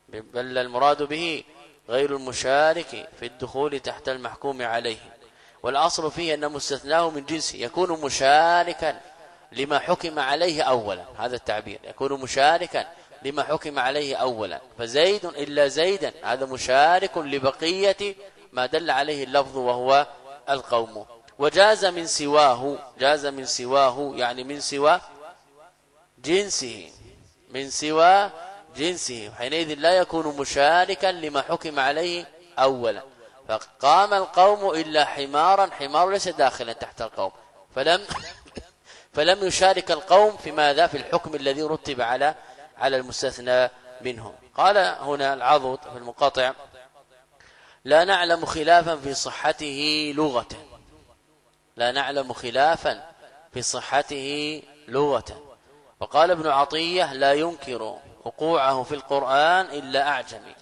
بل المراد به غير المشارك في الدخول تحت المحكوم عليه. والأصل فيه أن مستثناه من جنسه يكون مشاركا لما حكم عليه أولا. هذا التعبير يكون مشاركا لما حكم عليه أولا. فزيد إلا زيدا هذا مشارك لبقية ما دل عليه اللفظ وهو القوم. وجاز من سواه جاز من سواه يعني من سوى جنسه. من سوى جنسه. حينئذ لا يكون مشاركا لما حكم عليه أولا. فقام القوم إلا حمارا حمار ليس داخلا تحت القوم. فلم فلم يشارك القوم في ماذا؟ في الحكم الذي رتب على على المستثنى منهم. قال هنا العضد في المقاطع لا نعلم خلافا في صحته لغة. لا نعلم خلافا في صحته لغة. وقال ابن عطية لا ينكر وقوعه في القرآن إلا أعجمي.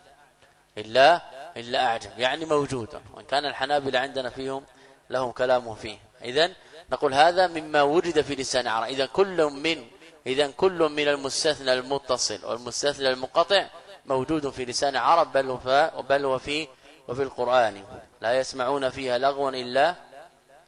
إلا إلا أعجم يعني موجود. وإن كان الحنابلة عندنا فيهم لهم كلام فيه. إذن نقول هذا مما وجد في لسان عرب. إذا كل من إذا كل من المستثنى المتصل والمستثنى المنقطع موجود في لسان عرب بل هو بل وفي وفي القرآن. لا يسمعون فيها لغوا إلا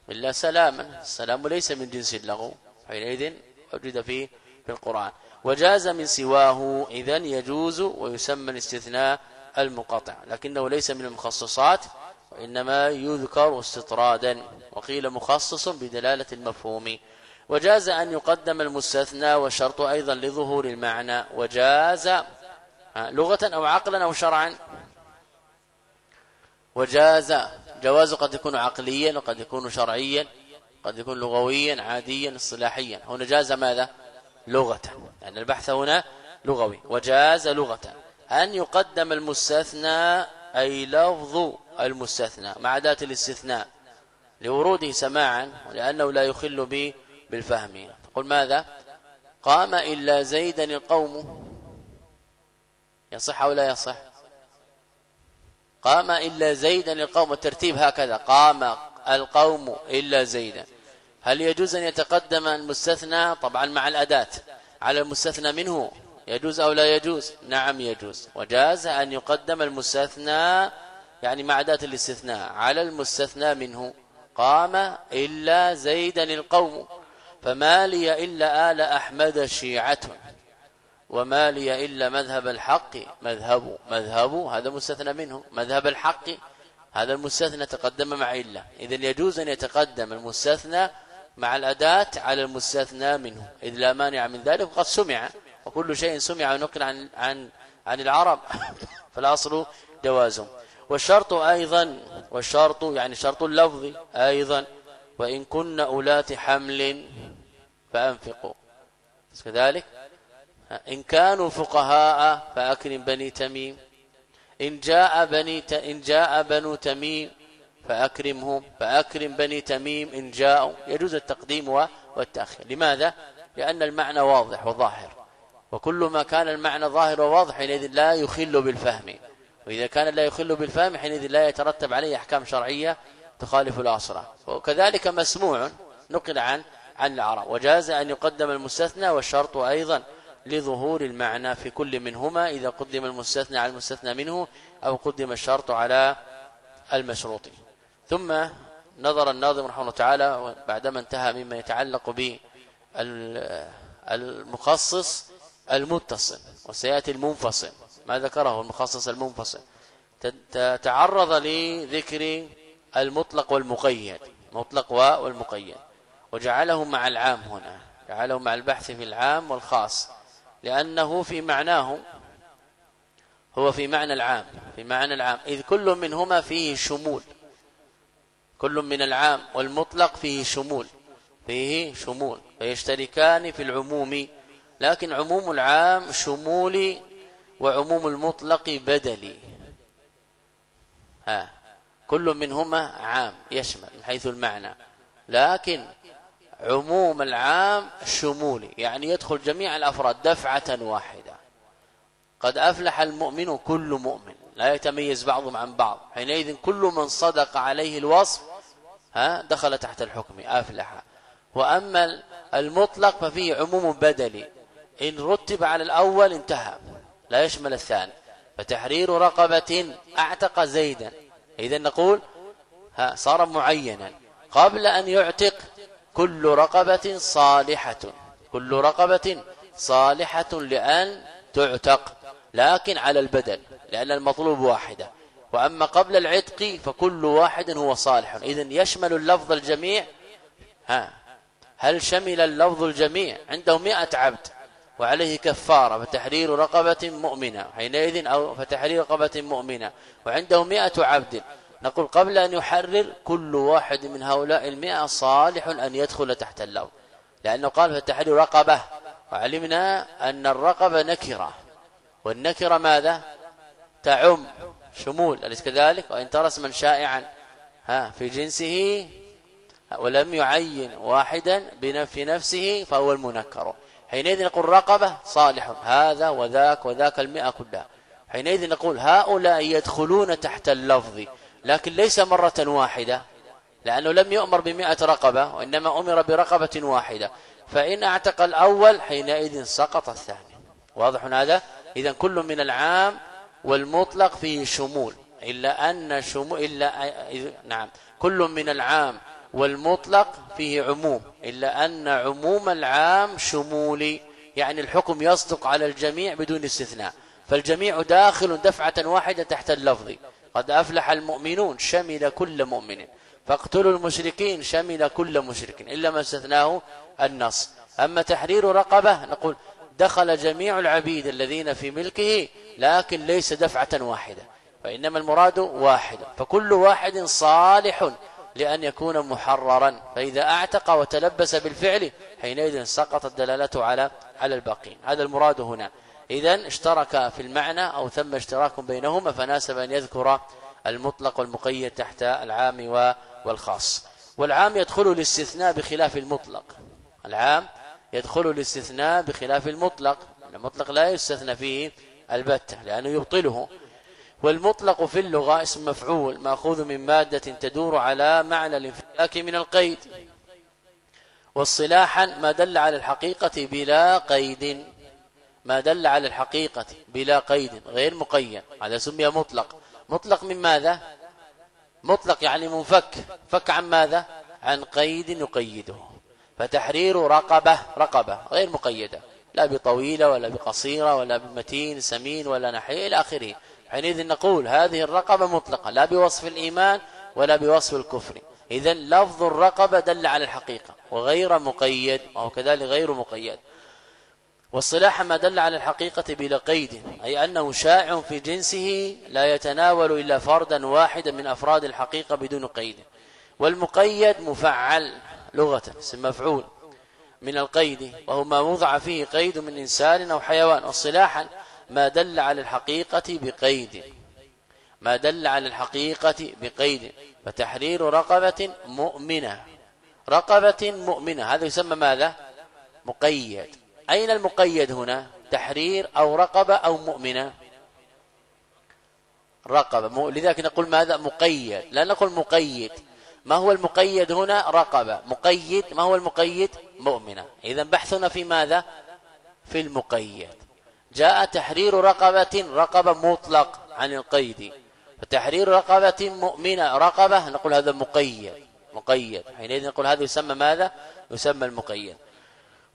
إلا سلاما. السلام ليس من جنس اللغو. حينئذ وجد فيه في القرآن. وجاز من سواه إذا يجوز ويسمى الاستثناء المقطع. لكنه ليس من المخصصات وإنما يذكر استطرادا. وقيل مخصص بدلالة المفهوم. وجاز أن يقدم المستثنى والشرط أيضا لظهور المعنى. وجاز آه، لغة أو عقلا أو شرعا. وجاز جواز قد يكون عقليا وقد يكون شرعيا قد يكون لغويا عاديا اصطلاحيا. هنا جاز ماذا؟ لغة. يعني البحث هنا لغوي. وجاز لغة. أن يقدم المستثنى أي لفظ المستثنى مع أداة الاستثناء لوروده سماعا ولأنه لا يخل به بالفهم. تقول ماذا؟ قام إلا زيدا القوم. يصح أو لا يصح؟ قام إلا زيدا القوم الترتيب هكذا. قام القوم إلا زيدا. هل يجوز أن يتقدم المستثنى؟ طبعا مع الأداة. على المستثنى منه يجوز أو لا يجوز؟ نعم يجوز. وجاز أن يقدم المستثنى يعني مع أداة الاستثناء. على المستثنى منه قام إلا زيدا القوم. فما لي إلا آل أحمد شيعة. وما لي إلا مذهب الحق. مذهب مذهب هذا مستثنى منه. مذهب الحق هذا المستثنى تقدم مع إلا. إذن يجوز أن يتقدم المستثنى مع الأداة على المستثنى منه. إذ لا مانع من ذلك قد سمع. وكل شيء سمع ونقل عن عن عن العرب. فالأصل جوازه والشرط أيضا والشرط يعني شرط اللفظ أيضا. وإن كن أولات حمل فأنفقوا. كذلك إن كانوا فقهاء فأكرم بني تميم. إن جاء بني ت... إن جاء بنو تميم فأكرمهم. فأكرم بني تميم إن جاءوا. يجوز التقديم والتأخير. لماذا؟ لأن المعنى واضح وظاهر. وكل ما كان المعنى ظاهر وواضح حينئذ لا يخل بالفهم. وإذا كان لا يخل بالفهم حينئذ لا يترتب عليه أحكام شرعية تخالف الأصل. وكذلك مسموع نقل عن عن العرب. وجاز أن يقدم المستثنى والشرط أيضا. لظهور المعنى في كل منهما إذا قدم المستثنى على المستثنى منه أو قدم الشرط على المشروط. ثم نظر الناظم رحمه الله تعالى بعدما انتهى مما يتعلق بالمخصص المتصل وسيأتي المنفصل. ما ذكره المخصص المنفصل؟ تعرض لذكر المطلق والمقيد مطلق والمقيد. وجعله مع العام هنا جعله مع البحث في العام والخاص. لأنه في معناه هو في معنى العام في معنى العام. إذ كل منهما فيه شمول. كل من العام والمطلق فيه شمول. فيه شمول. فيشتركان في العموم. لكن عموم العام شمولي وعموم المطلق بدلي ها. كل منهما عام يشمل من حيث المعنى. لكن عموم العام شمولي يعني يدخل جميع الأفراد دفعة واحدة. قد أفلح المؤمن كل مؤمن لا يتميز بعضهم عن بعض. حينئذ كل من صدق عليه الوصف ها دخل تحت الحكم أفلح. وأما المطلق ففيه عموم بدلي إن رتب على الأول انتهى لا يشمل الثاني. فتحرير رقبة أعتق زيدا. اذا نقول ها صار معينا. قبل أن يعتق كل رقبة صالحة. كل رقبة صالحة لأن تعتق لكن على البدل لأن المطلوب واحدة. وأما قبل العتق فكل واحد هو صالح. إذا يشمل اللفظ الجميع. ها هل شمل اللفظ الجميع؟ عنده مئة عبد وعليه كفارة فتحرير رقبة مؤمنة حينئذ أو فتحرير رقبة مؤمنة. وعنده مئة عبد نقول قبل أن يحرر كل واحد من هؤلاء المئة صالح أن يدخل تحت اللفظ لأنه قال فتحرير رقبة. وعلمنا أن الرقبة نكرة. والنكرة ماذا؟ تعم شمول. أليس كذلك؟ وإن ترى اسما شائعا ها في جنسه ولم يعين واحدا في نفسه فهو المنكر. حينئذ نقول رقبة صالح. هذا وذاك وذاك المئة كلها. حينئذ نقول هؤلاء يدخلون تحت اللفظ. لكن ليس مرة واحدة لأنه لم يؤمر بمئة رقبة وإنما أمر برقبة واحدة. فإن أعتق الأول حينئذ سقط الثاني. واضح هذا؟ إذا كل من العام والمطلق فيه شمول. إلا أن شمول إلا نعم. كل من العام والمطلق فيه عموم. إلا أن عموم العام شمولي. يعني الحكم يصدق على الجميع بدون استثناء. فالجميع داخل دفعة واحدة تحت اللفظ. قد أفلح المؤمنون شمل كل مؤمن. فاقتلوا المشركين شمل كل مشرك. إلا ما استثناه النص. أما تحرير رقبة نقول دخل جميع العبيد الذين في ملكه لكن ليس دفعة واحدة فإنما المراد واحد. فكل واحد صالح لأن يكون محررا. فإذا أعتق وتلبس بالفعل حينئذ سقطت دلالته على على الباقين. هذا المراد هنا. إذا اشترك في المعنى أو ثم اشتراك بينهما فناسب أن يذكر المطلق والمقيد تحت العام والخاص. والعام يدخل الاستثناء بخلاف المطلق. العام يدخل الاستثناء بخلاف المطلق. المطلق لا يستثنى فيه البتة لأنه يبطله. والمطلق في اللغة اسم مفعول مأخوذ من مادة تدور على معنى الانفكاك من القيد. والصلاحا ما دل على الحقيقة بلا قيد. ما دل على الحقيقة بلا قيد غير مقيد هذا سمي مطلق. مطلق من ماذا؟ مطلق يعني منفك. فك عن ماذا؟ عن قيد يقيده. فتحرير رقبة رقبة غير مقيدة. لا بطويلة ولا بقصيرة ولا بمتين سمين ولا نحي إلى آخره. حينئذ نقول هذه الرقبة مطلقة لا بوصف الإيمان ولا بوصف الكفر. إذا لفظ الرقبة دل على الحقيقة وغير مقيد وهو كذلك غير مقيد. والصلاح ما دل على الحقيقة بلا قيد أي أنه شائع في جنسه لا يتناول إلا فردا واحدا من أفراد الحقيقة بدون قيد. والمقيد مفعل لغة اسم مفعول من القيد وهو ما وضع فيه قيد من إنسان أو حيوان. والصلاحا ما دل على الحقيقة بقيد. ما دل على الحقيقة بقيد. فتحرير رقبة مؤمنة. رقبة مؤمنة هذا يسمى ماذا؟ مقيد. أين المقيد هنا؟ تحرير أو رقبة أو مؤمنة؟ رقبة. لذلك نقول ماذا؟ مقيد. لا نقول مقيد. ما هو المقيد هنا؟ رقبة. مقيد. ما هو المقيد؟ مؤمنة. إذا بحثنا في ماذا؟ في المقيد. جاء تحرير رقبة رقبة مطلق عن القيد. فتحرير رقبة مؤمنة. رقبة نقول هذا مقيد. مقيد. حينئذ نقول هذا يسمى ماذا؟ يسمى المقيد.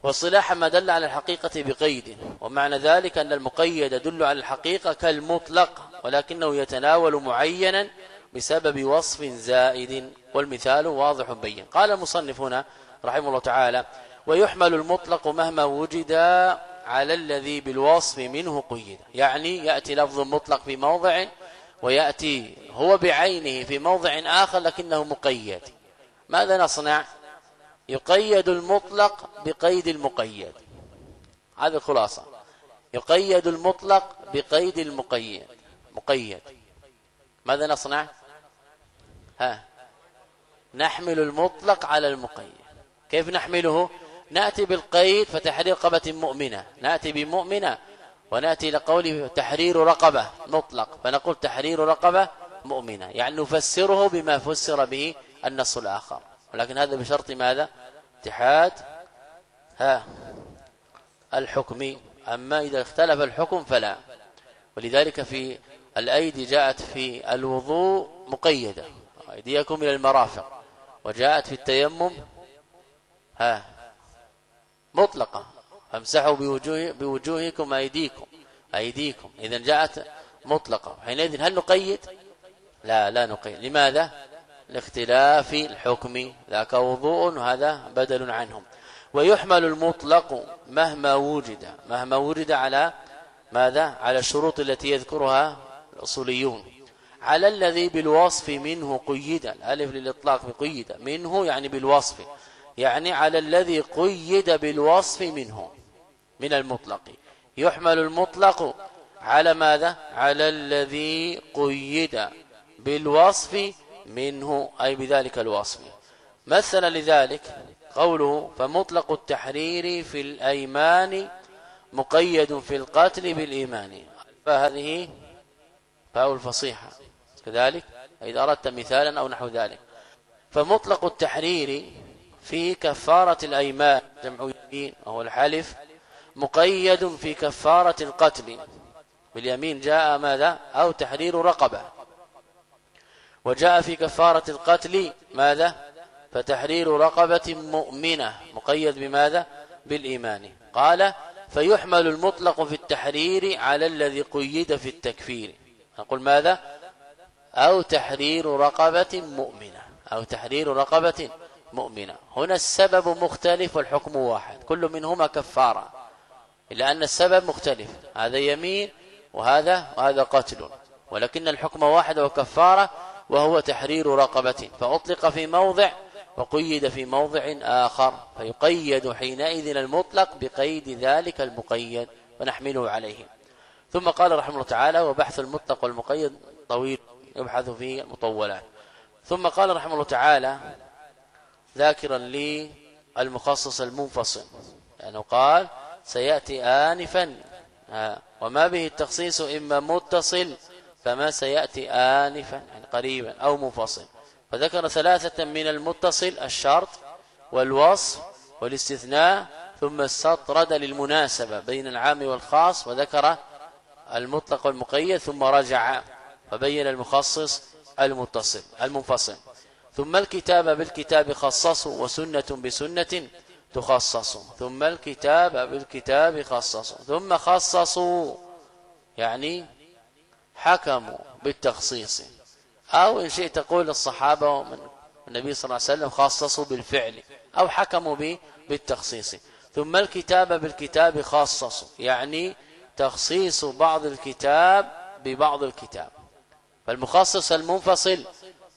والصلاح ما دل على الحقيقة بقيد ومعنى ذلك أن المقيد يدل على الحقيقة كالمطلق ولكنه يتناول معينا بسبب وصف زائد والمثال واضح بين. قال المصنف هنا رحمه الله تعالى ويحمل المطلق مهما وجد على الذي بالوصف منه قيد يعني يأتي لفظ مطلق في موضع ويأتي هو بعينه في موضع آخر لكنه مقيد. ماذا نصنع؟ يقيد المطلق بقيد المقيد. هذه الخلاصة يقيد المطلق بقيد المقيد. مقيد. ماذا نصنع؟ ها. نحمل المطلق على المقيد. كيف نحمله؟ نأتي بالقيد فتحرير رقبة مؤمنة. نأتي بمؤمنة ونأتي إلى قوله تحرير رقبة مطلق. فنقول تحرير رقبة مؤمنة. يعني نفسره بما فسر به النص الآخر. ولكن هذا بشرط ماذا؟ اتحاد. ها الحكم. أما إذا اختلف الحكم فلا. ولذلك في الأيدي جاءت في الوضوء مقيدة. أيديكم إلى المرافق. وجاءت في التيمم ها مطلقة. فامسحوا بوجوه بوجوهكم أيديكم. أيديكم. إذا جاءت مطلقة. حينئذ هل نقيد؟ لا لا نقيد. لماذا؟ لاختلاف الحكم. ذاك وضوء وهذا بدل عنهم. ويحمل المطلق مهما وجد. مهما وجد على ماذا؟ على الشروط التي يذكرها الأصوليون. على الذي بالوصف منه قيد. الألف للإطلاق بقيد. منه يعني بالوصف. يعني على الذي قيد بالوصف منه. من المطلق. يحمل المطلق على ماذا؟ على الذي قيد بالوصف منه أي بذلك الوصف. مثل لذلك قوله فمطلق التحرير في الأيمان مقيد في القتل بالإيمان. فهذه فاء الفصيحة. كذلك إذا أردت مثالا أو نحو ذلك. فمطلق التحرير في كفارة الأيمان جمع يمين وهو الحلف مقيد في كفارة القتل. باليمين جاء ماذا؟ أو تحرير رقبة. وجاء في كفارة القتل ماذا؟ فتحرير رقبة مؤمنة. مقيد بماذا؟ بالإيمان. قال فيحمل المطلق في التحرير على الذي قيد في التكفير. نقول ماذا؟ أو تحرير رقبة مؤمنة. أو تحرير رقبة مؤمنة. هنا السبب مختلف والحكم واحد. كل منهما كفارة. إلا أن السبب مختلف. هذا يمين وهذا وهذا قتل. ولكن الحكم واحد وكفارة. وهو تحرير رقبة. فأطلق في موضع وقيد في موضع آخر. فيقيد حينئذ المطلق بقيد ذلك المقيد ونحمله عليه ثم قال رحمه الله تعالى وبحث المطلق والمقيد طويل يبحث في المطولات. ثم قال رحمه الله تعالى ذاكرا لي المخصص المنفصل. لأنه قال سيأتي آنفا. وما به التخصيص إما متصل فما سيأتي آنفا يعني قريبا أو منفصل فذكر ثلاثة من المتصل الشرط والوصف والاستثناء ثم استطرد للمناسبة بين العام والخاص وذكر المطلق والمقيد ثم رجع فبين المخصص المتصل المنفصل. ثم الكتاب بالكتاب خصصوا وسنة بسنة تخصص. ثم الكتاب بالكتاب خصصوا ثم خصصوا يعني حكموا بالتخصيص. أو إن شئت تقول الصحابة من النبي صلى الله عليه وسلم خصصوا بالفعل أو حكموا بالتخصيص. ثم الكتاب بالكتاب خصصوا يعني تخصيص بعض الكتاب ببعض الكتاب. فالمخصص المنفصل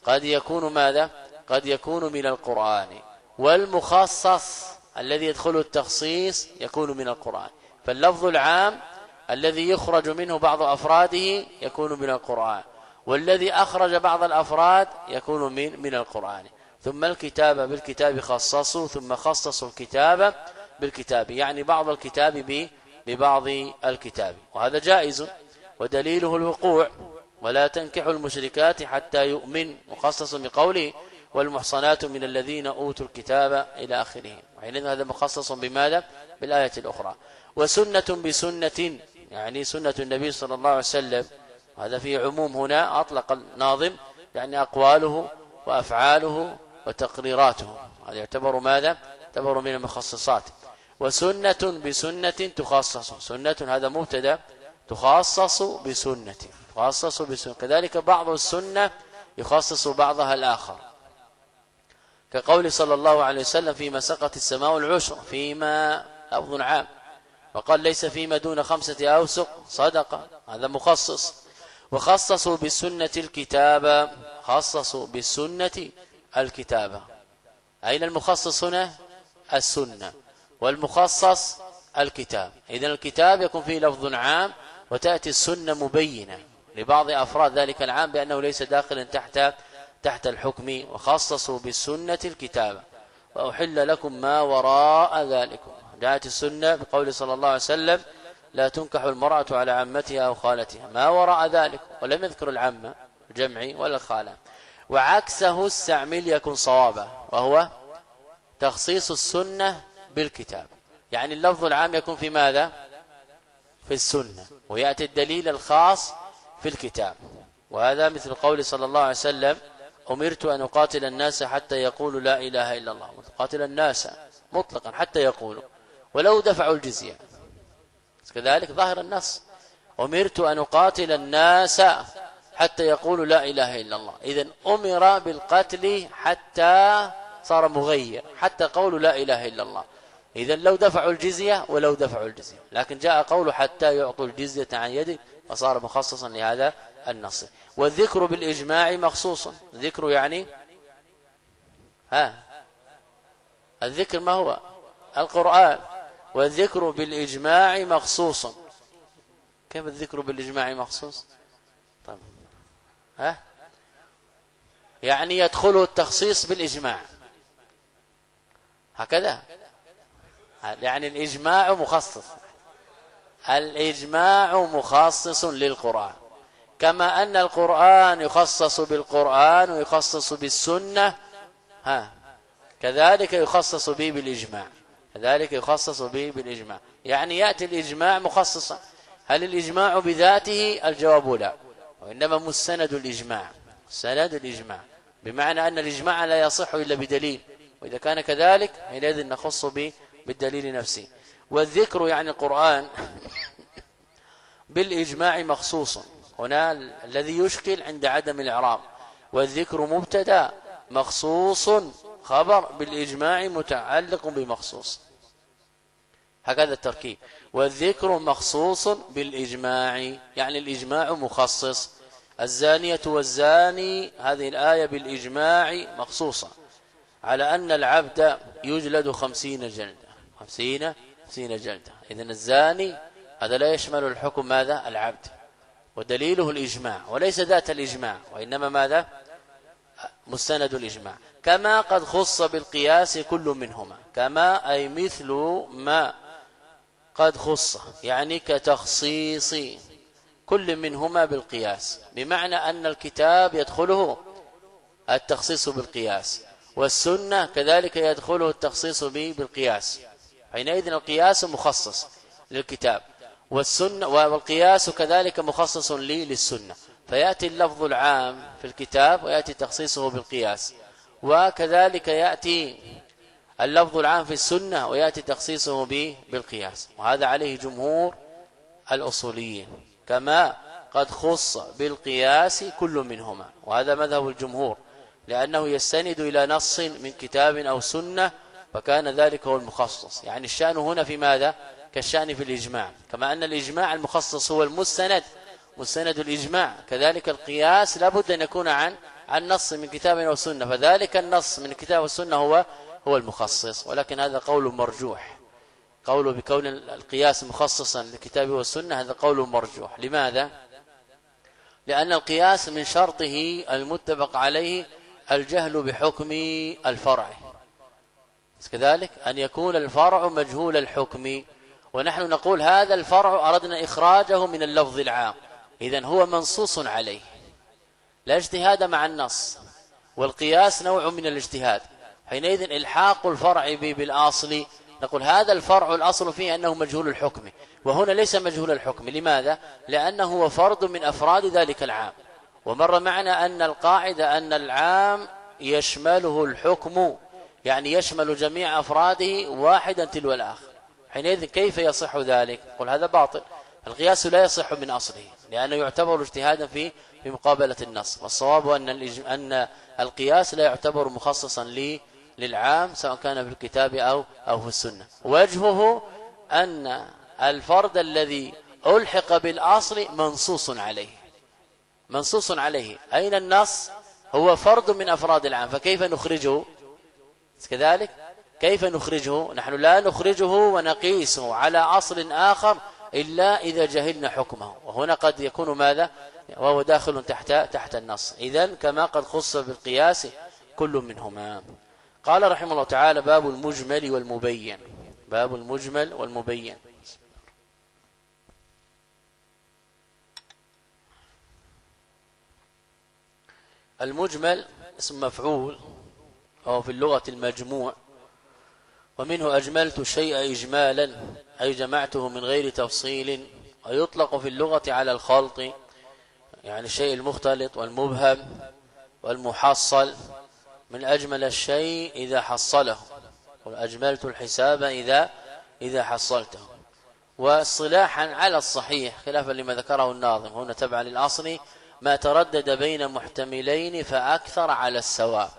قد يكون ماذا؟ قد يكون من القرآن. والمخصص الذي يدخل التخصيص يكون من القرآن. فاللفظ العام الذي يخرج منه بعض أفراده يكون من القرآن والذي أخرج بعض الأفراد يكون من من القرآن. ثم الكتاب بالكتاب خصصوا ثم خصصوا الكتاب بالكتاب يعني بعض الكتاب ببعض الكتاب. وهذا جائز ودليله الوقوع. ولا تنكحوا المشركات حتى يؤمن مخصص بقوله والمحصنات من الذين أوتوا الكتاب إلى آخره. وحينئذ هذا مخصص بماذا؟ بالآية الأخرى. وسنة بسنة يعني سنة النبي صلى الله عليه وسلم. هذا في عموم هنا أطلق الناظم يعني أقواله وأفعاله وتقريراته. هذا يعتبر ماذا؟ يعتبر من المخصصات. وسنة بسنة تخصص. سنة هذا مبتدأ تخصص بسنة. تخصص بسنة. كذلك بعض السنة يخصص بعضها الآخر. كقول صلى الله عليه وسلم فيما سقط السماء العشر فيما لفظ عام. وقال ليس فيما دون خمسة أوسق صدقة. هذا مخصص. وخصصوا بالسنة الكتابة خصصوا بالسنة الكتابة أين المخصص هنا؟ السنة. والمخصص الكتاب. إذا الكتاب يكون فيه لفظ عام وتأتي السنة مبينة لبعض أفراد ذلك العام بأنه ليس داخلا تحت تحت الحكم. وخصصوا بالسنة الكتاب. وأحل لكم ما وراء ذلكم. جاءت السنة بقول صلى الله عليه وسلم لا تنكح المرأة على عمتها أو خالتها. ما وراء ذلك؟ ولم يذكر العمة الجمع ولا الخالة. وعكسه استعمل يكون صوابا وهو تخصيص السنة بالكتاب. يعني اللفظ العام يكون في ماذا؟ في السنة. ويأتي الدليل الخاص في الكتاب. وهذا مثل قول صلى الله عليه وسلم أمرت أن أقاتل الناس حتى يقولوا لا إله إلا الله. وتقاتل الناس مطلقا حتى يقولوا. ولو دفعوا الجزية. كذلك ظاهر النص. أمرت أن أقاتل الناس حتى يقولوا لا إله إلا الله. إذا أمر بالقتل حتى صار مغير حتى قولوا لا إله إلا الله. إذا لو دفعوا الجزية ولو دفعوا الجزية. لكن جاء قوله حتى يعطوا الجزية عن يده فصار مخصصا لهذا النص. والذكر بالإجماع مخصوص. ذكر يعني ها الذكر ما هو؟ القرآن. والذكر بالإجماع مخصوص كيف الذكر بالإجماع مخصوص؟ طيب. ها؟ يعني يدخله التخصيص بالإجماع. هكذا. يعني الإجماع مخصص. الإجماع مخصص للقرآن. كما أن القرآن يخصص بالقرآن ويخصص بالسنة. ها؟ كذلك يخصص به بالإجماع. كذلك يخصص به بالإجماع. يعني يأتي الإجماع مخصصا. هل الإجماع بذاته؟ الجواب لا. وإنما مستند الإجماع. سند الإجماع. بمعنى أن الإجماع لا يصح إلا بدليل. وإذا كان كذلك حينئذ نخص به بالدليل نفسه. والذكر يعني القرآن بالإجماع مخصوص. هنا الذي يشكل عند عدم الإعراب. والذكر مبتدا مخصوص. خبر بالإجماع متعلق بمخصوص. هكذا التركيب. والذكر مخصوص بالإجماع يعني الإجماع مخصص. الزانية والزاني هذه الآية بالإجماع مخصوصة. على أن العبد يجلد خمسين جلدة. خمسين خمسين جلدة. إذن الزاني هذا لا يشمل الحكم ماذا؟ العبد. ودليله الإجماع وليس ذات الإجماع وإنما ماذا؟ مستند الإجماع. كما قد خص بالقياس كل منهما. كما أي مثل ما قد خص يعني كتخصيص كل منهما بالقياس بمعنى أن الكتاب يدخله التخصيص بالقياس والسنة كذلك يدخله التخصيص به بالقياس. حينئذ القياس مخصص للكتاب والسنة والقياس كذلك مخصص لي للسنة. فيأتي اللفظ العام في الكتاب ويأتي تخصيصه بالقياس وكذلك يأتي اللفظ العام في السنة ويأتي تخصيصه به بالقياس. وهذا عليه جمهور الأصوليين. كما قد خص بالقياس كل منهما. وهذا مذهب الجمهور. لأنه يستند إلى نص من كتاب أو سنة فكان ذلك هو المخصص. يعني الشأن هنا في ماذا؟ كالشأن في الإجماع. كما أن الإجماع المخصص هو المستند. مستند الإجماع. كذلك القياس لابد أن يكون عن عن نص من كتاب أو سنة. فذلك النص من الكتاب والسنة هو هو المخصص ولكن هذا قول مرجوح. قوله بكون القياس مخصصا للكتاب والسنة هذا قول مرجوح. لماذا؟ لأن القياس من شرطه المتفق عليه الجهل بحكم الفرع. كذلك أن يكون الفرع مجهول الحكم ونحن نقول هذا الفرع أردنا إخراجه من اللفظ العام. إذن هو منصوص عليه. لا اجتهاد مع النص والقياس نوع من الاجتهاد. حينئذ إلحاق الفرع بالأصل. نقول هذا الفرع الأصل فيه أنه مجهول الحكم. وهنا ليس مجهول الحكم. لماذا؟ لأنه هو فرد من أفراد ذلك العام. ومر معنا أن القاعدة أن العام يشمله الحكم. يعني يشمل جميع أفراده واحدا تلو الآخر. حينئذ كيف يصح ذلك؟ قل هذا باطل. القياس لا يصح من أصله لأنه يعتبر اجتهادا في في مقابلة النص. والصواب أن أن القياس لا يعتبر مخصصا لي للعام سواء كان في الكتاب أو أو في السنة. وجهه أن الفرد الذي ألحق بالأصل منصوص عليه. منصوص عليه. أين النص؟ هو فرد من أفراد العام. فكيف نخرجه؟ كذلك كيف نخرجه؟ نحن لا نخرجه ونقيسه على أصل آخر إلا إذا جهلنا حكمه. وهنا قد يكون ماذا؟ وهو داخل تحت تحت النص. إذا كما قد خص بالقياس كل منهما. قال رحمه الله تعالى باب المجمل والمبين. باب المجمل والمبين. المجمل اسم مفعول وهو في اللغة المجموع. ومنه أجملت الشيء إجمالا أي جمعته من غير تفصيل. ويطلق في اللغة على الخلط يعني الشيء المختلط والمبهم والمحصل. من أجمل الشيء إذا حصله. وأجملت الحساب إذا إذا حصلته. واصطلاحا على الصحيح خلافا لما ذكره الناظم. هنا تبعا للأصل ما تردد بين محتملين فأكثر على السواء.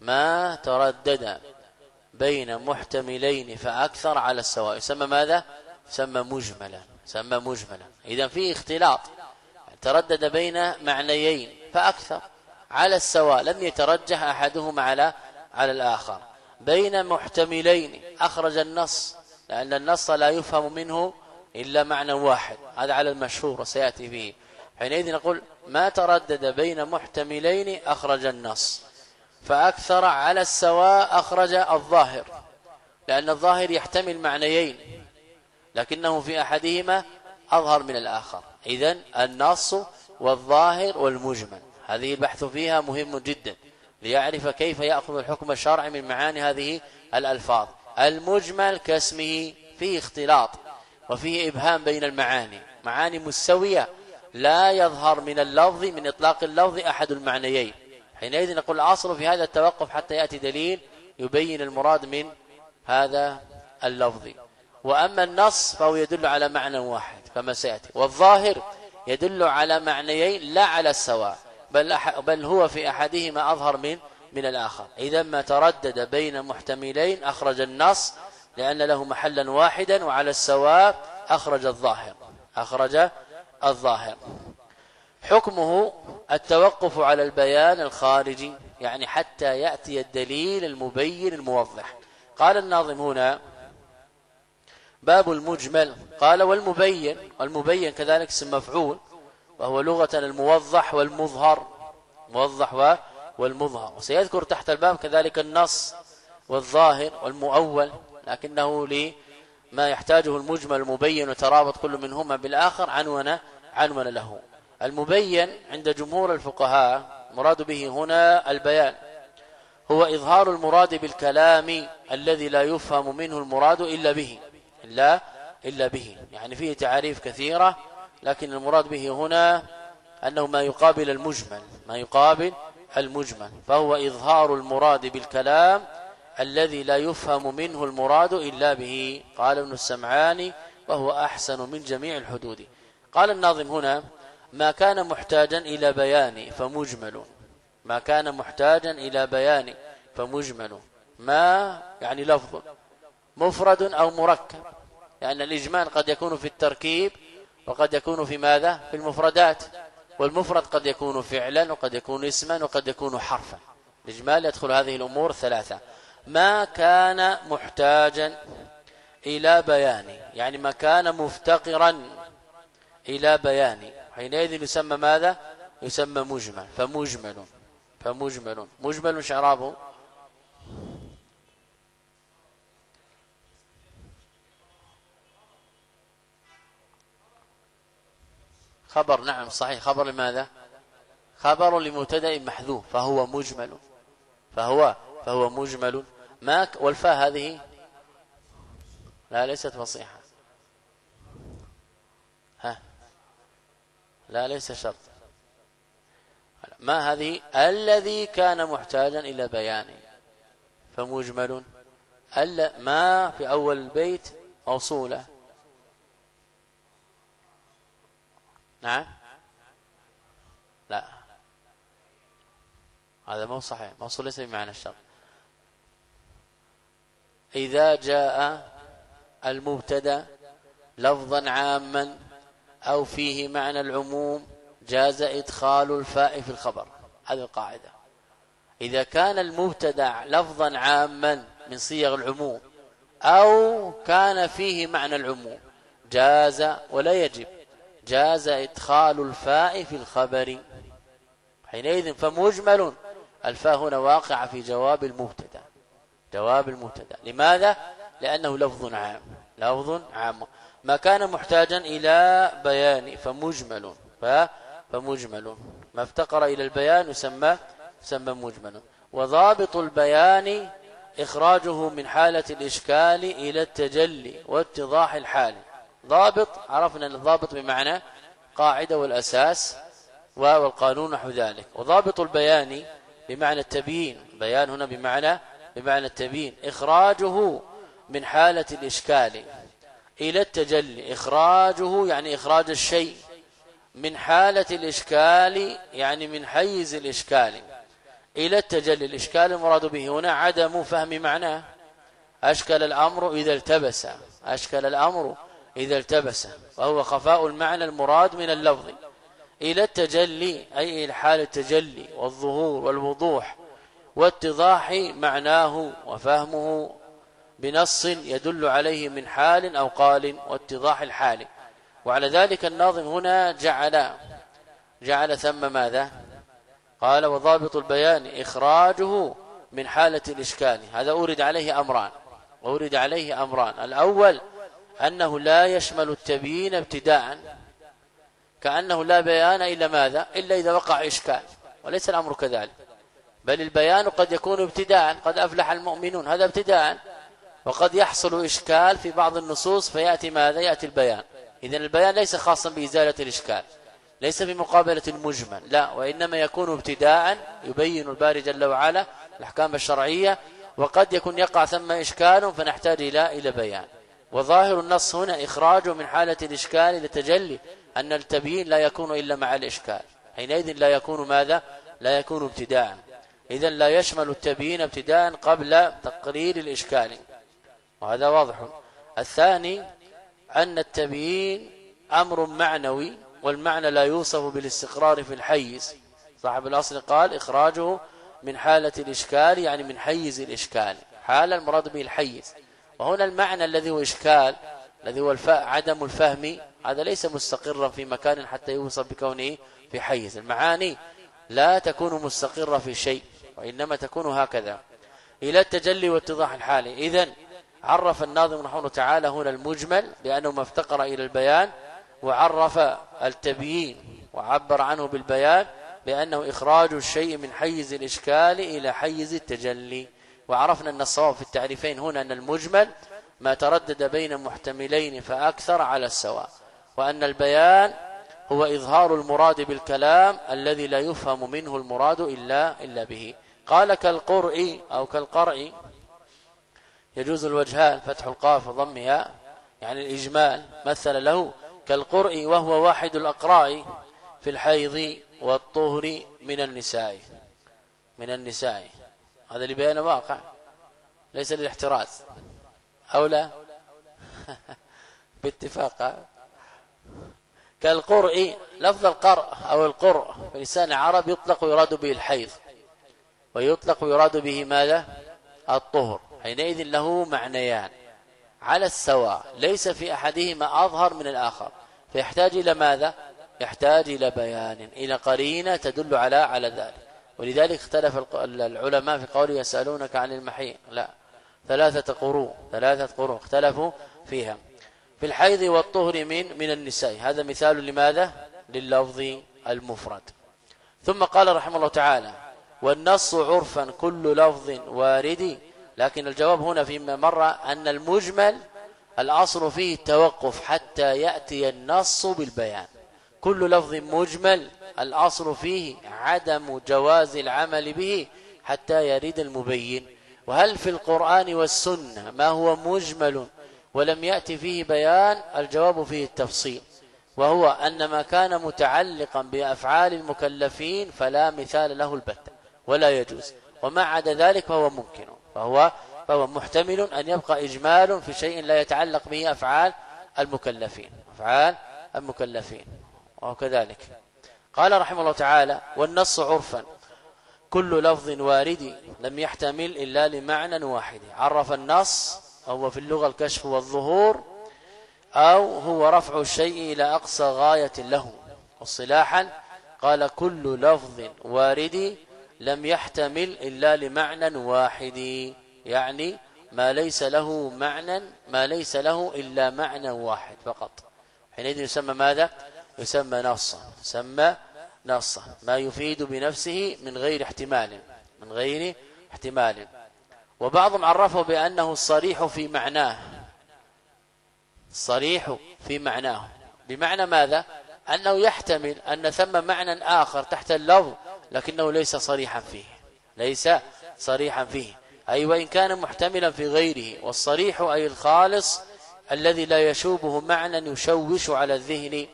ما تردد بين محتملين فأكثر على السواء. يسمى ماذا؟ يسمى مجملا يسمى مجملا. إذا في اختلاط. تردد بين معنيين فأكثر. على السواء لم يترجح أحدهما على على الآخر. بين محتملين أخرج النص لأن النص لا يفهم منه إلا معنى واحد هذا على المشهور وسيأتي فيه. حينئذ نقول ما تردد بين محتملين أخرج النص. فأكثر على السواء أخرج الظاهر لأن الظاهر يحتمل معنيين لكنه في أحدهما أظهر من الآخر. إذا النص والظاهر والمجمل. هذه البحث فيها مهم جدا ليعرف كيف يأخذ الحكم الشرعي من معاني هذه الألفاظ. المجمل كاسمه فيه اختلاط وفيه إبهام بين المعاني. معاني مستوية لا يظهر من اللفظ من إطلاق اللفظ أحد المعنيين. حينئذ نقول الأصل في هذا التوقف حتى يأتي دليل يبين المراد من هذا اللفظ. وأما النص فهو يدل على معنى واحد كما سيأتي. والظاهر يدل على معنيين لا على السواء. بل, بل هو في أحدهما أظهر من من الآخر. إذا ما تردد بين محتملين أخرج النص لأن له محلا واحدا وعلى السواء أخرج الظاهر. أخرج الظاهر. حكمه التوقف على البيان الخارجي يعني حتى يأتي الدليل المبين الموضح. قال الناظم هنا باب المجمل. قال والمبين والمبين كذلك اسم مفعول. وهو لغة الموضح والمظهر. موضح والمظهر. وسيذكر تحت الباب كذلك النص والظاهر والمؤول لكنه لما يحتاجه المجمل المبين وترابط كل منهما بالآخر عنون عنون له. المبين عند جمهور الفقهاء مراد به هنا البيان هو إظهار المراد بالكلام الذي لا يفهم منه المراد إلا به إلا, إلا به. يعني فيه تعاريف كثيرة لكن المراد به هنا أنه ما يقابل المجمل ما يقابل المجمل فهو إظهار المراد بالكلام الذي لا يفهم منه المراد إلا به. قال ابن السمعاني وهو أحسن من جميع الحدود. قال الناظم هنا ما كان محتاجا إلى بيان فمجمل ما كان محتاجا إلى بيان فمجمل ما يعني لفظ مفرد أو مركب لأن يعني الإجمال قد يكون في التركيب وقد يكون في ماذا؟ في المفردات. والمفرد قد يكون فعلا وقد يكون اسما وقد يكون حرفا. الإجمال يدخل هذه الأمور ثلاثة. ما كان محتاجا إلى بيان يعني ما كان مفتقرا إلى بيان. حينئذ يسمى ماذا؟ يسمى مجمل. فمجمل فمجمل. مجمل شعرابه خبر نعم صحيح. خبر لماذا؟ خبر لمبتدأ محذوف فهو مجمل. فهو فهو مجمل. ما والفاء هذه؟ لا ليست فصيحة. ها؟ لا ليس شرط. ما هذه؟ الذي كان محتاجا إلى بيان. فمجمل. ألا ما في أول البيت؟ موصولة. نعم لا. هذا مو صحيح. موصول ليس بمعنى الشرط. إذا جاء المبتدأ لفظا عاما أو فيه معنى العموم جاز إدخال الفاء في الخبر. هذه القاعدة. إذا كان المبتدأ لفظا عاما من صيغ العموم أو كان فيه معنى العموم جاز ولا يجب. جاز إدخال الفاء في الخبر. حينئذ فمجمل الفاء هنا واقعة في جواب المبتدا. جواب المبتدا. لماذا؟ لأنه لفظ عام. لفظ عام. ما كان محتاجا إلى بيان فمجمل. فمجمل. ما افتقر إلى البيان يسمى يسمى مجمل. وضابط البيان إخراجه من حالة الإشكال إلى التجلي واتضاح الحال. ضابط عرفنا الضابط بمعنى قاعدة والأساس والقانون نحو ذلك. وضابط البيان بمعنى التبيين. بيان هنا بمعنى بمعنى التبيين. إخراجه من حالة الإشكال إلى التجلي. إخراجه يعني إخراج الشيء. من حالة الإشكال يعني من حيز الإشكال إلى التجلي. الإشكال المراد به هنا عدم فهم معناه. أشكل الأمر إذا التبس. أشكل الأمر إذا التبس وهو خفاء المعنى المراد من اللفظ. إلى التجلي أي إلى حال التجلي والظهور والوضوح واتضاح معناه وفهمه بنص يدل عليه من حال أو قال واتضاح الحال. وعلى ذلك الناظم هنا جعل جعل ثم ماذا؟ قال وضابط البيان إخراجه من حالة الإشكال. هذا أورد عليه أمران أورد عليه أمران. الأول أنه لا يشمل التبيين ابتداء كأنه لا بيان إلا ماذا؟ إلا إذا وقع إشكال وليس الأمر كذلك. بل البيان قد يكون ابتداء قد أفلح المؤمنون هذا ابتداء وقد يحصل إشكال في بعض النصوص فيأتي ماذا؟ يأتي البيان. إذا البيان ليس خاصا بإزالة الإشكال ليس بمقابلة المجمل لا وإنما يكون ابتداء يبين الباري جل وعلا الأحكام الشرعية وقد يكون يقع ثم إشكال فنحتاج إلى إلى بيان. وظاهر النص هنا إخراجه من حالة الإشكال لتجلي أن التبيين لا يكون إلا مع الإشكال. حينئذ لا يكون ماذا؟ لا يكون ابتداء. إذا لا يشمل التبيين ابتداء قبل تقرير الإشكال. وهذا واضح. الثاني أن التبيين أمر معنوي والمعنى لا يوصف بالاستقرار في الحيز. صاحب الأصل قال إخراجه من حالة الإشكال يعني من حيز الإشكال. حال المراد به الحيز. وهنا المعنى الذي هو إشكال الذي هو الف... عدم الفهم هذا ليس مستقرا في مكان حتى يوصف بكونه في حيز المعاني لا تكون مستقرة في شيء وإنما تكون هكذا. إلى التجلي واتضاح الحال إذن عرف الناظم رحمه تعالى هنا المجمل لأنه ما افتقر إلى البيان وعرف التبيين وعبر عنه بالبيان بأنه إخراج الشيء من حيز الإشكال إلى حيز التجلي. وعرفنا أن الصواب في التعريفين هنا أن المجمل ما تردد بين محتملين فأكثر على السواء وأن البيان هو إظهار المراد بالكلام الذي لا يفهم منه المراد إلا, إلا به. قال كالقرء أو كالقرء يجوز الوجهان فتح القاف وضمها يعني الإجمال مثل له كالقرء وهو واحد الأقراء في الحيض والطهر من النساء من النساء. هذا لبيان واقع ليس للاحتراز. أو لا؟ باتفاق. كالقرء لفظ القرء أو القرء في لسان العرب يطلق ويراد به الحيض. ويطلق ويراد به ماذا؟ الطهر. حينئذ له معنيان. على السواء. ليس في أحدهما أظهر من الآخر. فيحتاج إلى ماذا؟ يحتاج إلى بيان. إلى قرينة تدل على على ذلك. ولذلك اختلف العلماء في قوله يسألونك عن المحيط. لا. ثلاثة قروء ثلاثة قروء اختلفوا فيها. في الحيض والطهر من من النساء. هذا مثال لماذا؟ لللفظ المفرد. ثم قال رحمه الله تعالى والنص عرفا كل لفظ وارد. لكن الجواب هنا فيما مر أن المجمل الأصل فيه التوقف حتى يأتي النص بالبيان. كل لفظ مجمل الأصل فيه عدم جواز العمل به حتى يريد المبين. وهل في القرآن والسنة ما هو مجمل ولم يأتي فيه بيان؟ الجواب فيه التفصيل. وهو أن ما كان متعلقا بأفعال المكلفين فلا مثال له البتة ولا يجوز. وما عدا ذلك فهو ممكن. فهو فهو محتمل أن يبقى إجمال في شيء لا يتعلق به أفعال المكلفين. أفعال المكلفين. وهو كذلك. قال رحمه الله تعالى والنص عرفا. كل لفظ وارد لم يحتمل إلا لمعنى واحد. عرف النص وهو في اللغة الكشف والظهور أو هو رفع الشيء إلى أقصى غاية له. اصطلاحا قال كل لفظ وارد لم يحتمل إلا لمعنى واحد. يعني ما ليس له معنى ما ليس له إلا معنى واحد فقط. حينئذ يسمى ماذا؟ يسمى نصا يسمى نصا. ما يفيد بنفسه من غير احتمال من غير احتمال. وبعضهم عرفه بأنه الصريح في معناه. صريح في معناه. بمعنى ماذا؟ أنه يحتمل أن ثم معنى آخر تحت اللفظ لكنه ليس صريحا فيه. ليس صريحا فيه. أي وإن كان محتملا في غيره. والصريح أي الخالص الذي لا يشوبه معنى يشوش على الذهن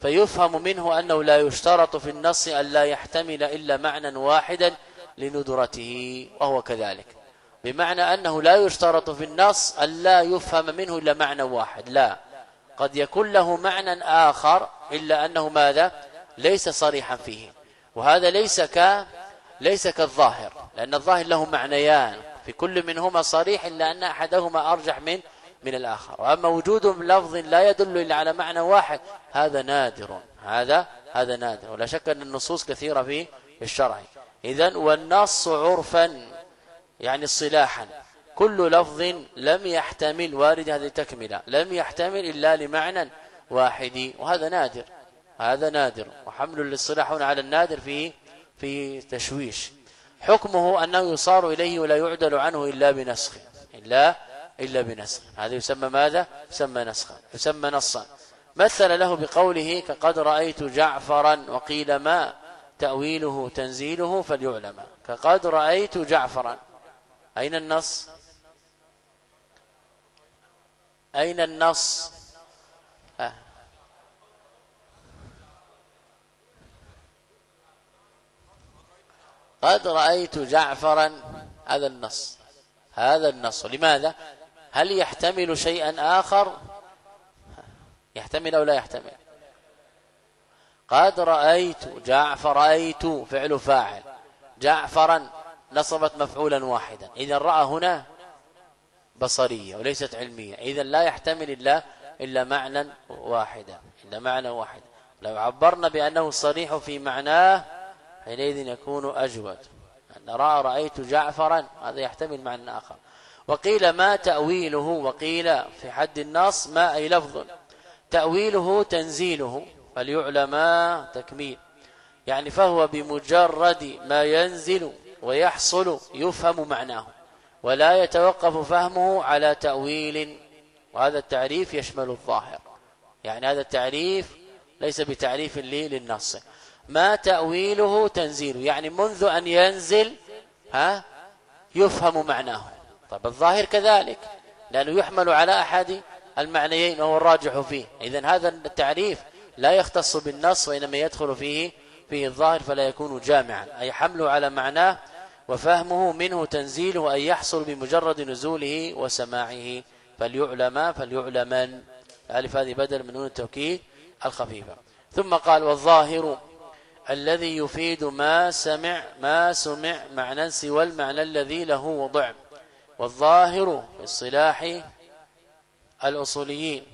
فيفهم منه أنه لا يشترط في النص أن لا يحتمل إلا معنى واحدا لندرته وهو كذلك. بمعنى أنه لا يشترط في النص أن لا يفهم منه إلا معنى واحد لا. قد يكون له معنى آخر إلا أنه ماذا؟ ليس صريحا فيه. وهذا ليس ك ليس كالظاهر لأن الظاهر له معنيان في كل منهما صريح إلا أن أحدهما أرجح من من الآخر. وأما وجود لفظ لا يدل إلا على معنى واحد هذا نادر. هذا هذا نادر. ولا شك أن النصوص كثيرة في الشرع. إذا والنص عرفا يعني اصطلاحا كل لفظ لم يحتمل وارد هذه تكملة لم يحتمل إلا لمعنى واحد. وهذا نادر. هذا نادر. وحمل الاصطلاح على النادر في في تشويش. حكمه أنه يصار إليه ولا يعدل عنه إلا بنسخ إلا إلا بنسخ. هذا يسمى ماذا؟ يسمى نسخا. يسمى نصا. مثل له بقوله كقد رأيت جعفرا وقيل ما؟ تأويله تنزيله فليعلم. كقد رأيت جعفرا أين النص؟ أين النص؟ قد رأيت جعفرا هذا النص. هذا النص. لماذا؟ هل يحتمل شيئا آخر؟ يحتمل أو لا يحتمل. قد رأيت جعفر رأيت فعل فاعل. جعفرا نصبت مفعولا واحدا. إذا رأى هنا بصرية وليست علمية. إذا لا يحتمل إلا إلا معنى واحدا. إلا معنى واحد. لو عبرنا بأنه صريح في معناه حينئذ يكون أجود. أن رأى رأيت جعفرا هذا يحتمل معنى آخر. وقيل ما تأويله وقيل في حد النص ما أي لفظ. تأويله تنزيله فليعلم تكميل. يعني فهو بمجرد ما ينزل ويحصل يفهم معناه ولا يتوقف فهمه على تأويل. وهذا التعريف يشمل الظاهر. يعني هذا التعريف ليس بتعريف لي للنص. ما تأويله تنزيل يعني منذ أن ينزل ها يفهم معناه. طيب الظاهر كذلك لأنه يحمل على أحد المعنيين وهو الراجح فيه. إذا هذا التعريف لا يختص بالنص وإنما يدخل فيه فيه الظاهر فلا يكون جامعا. أي حمله على معناه وفهمه منه تنزيله أن يحصل بمجرد نزوله وسماعه. فليعلم فليعلمن ألف هذه بدل من نون التوكيد الخفيفة. ثم قال والظاهر الذي يفيد ما سمع ما سمع معنى سوى المعنى الذي له وضع. والظاهر في الصلاح الأصوليين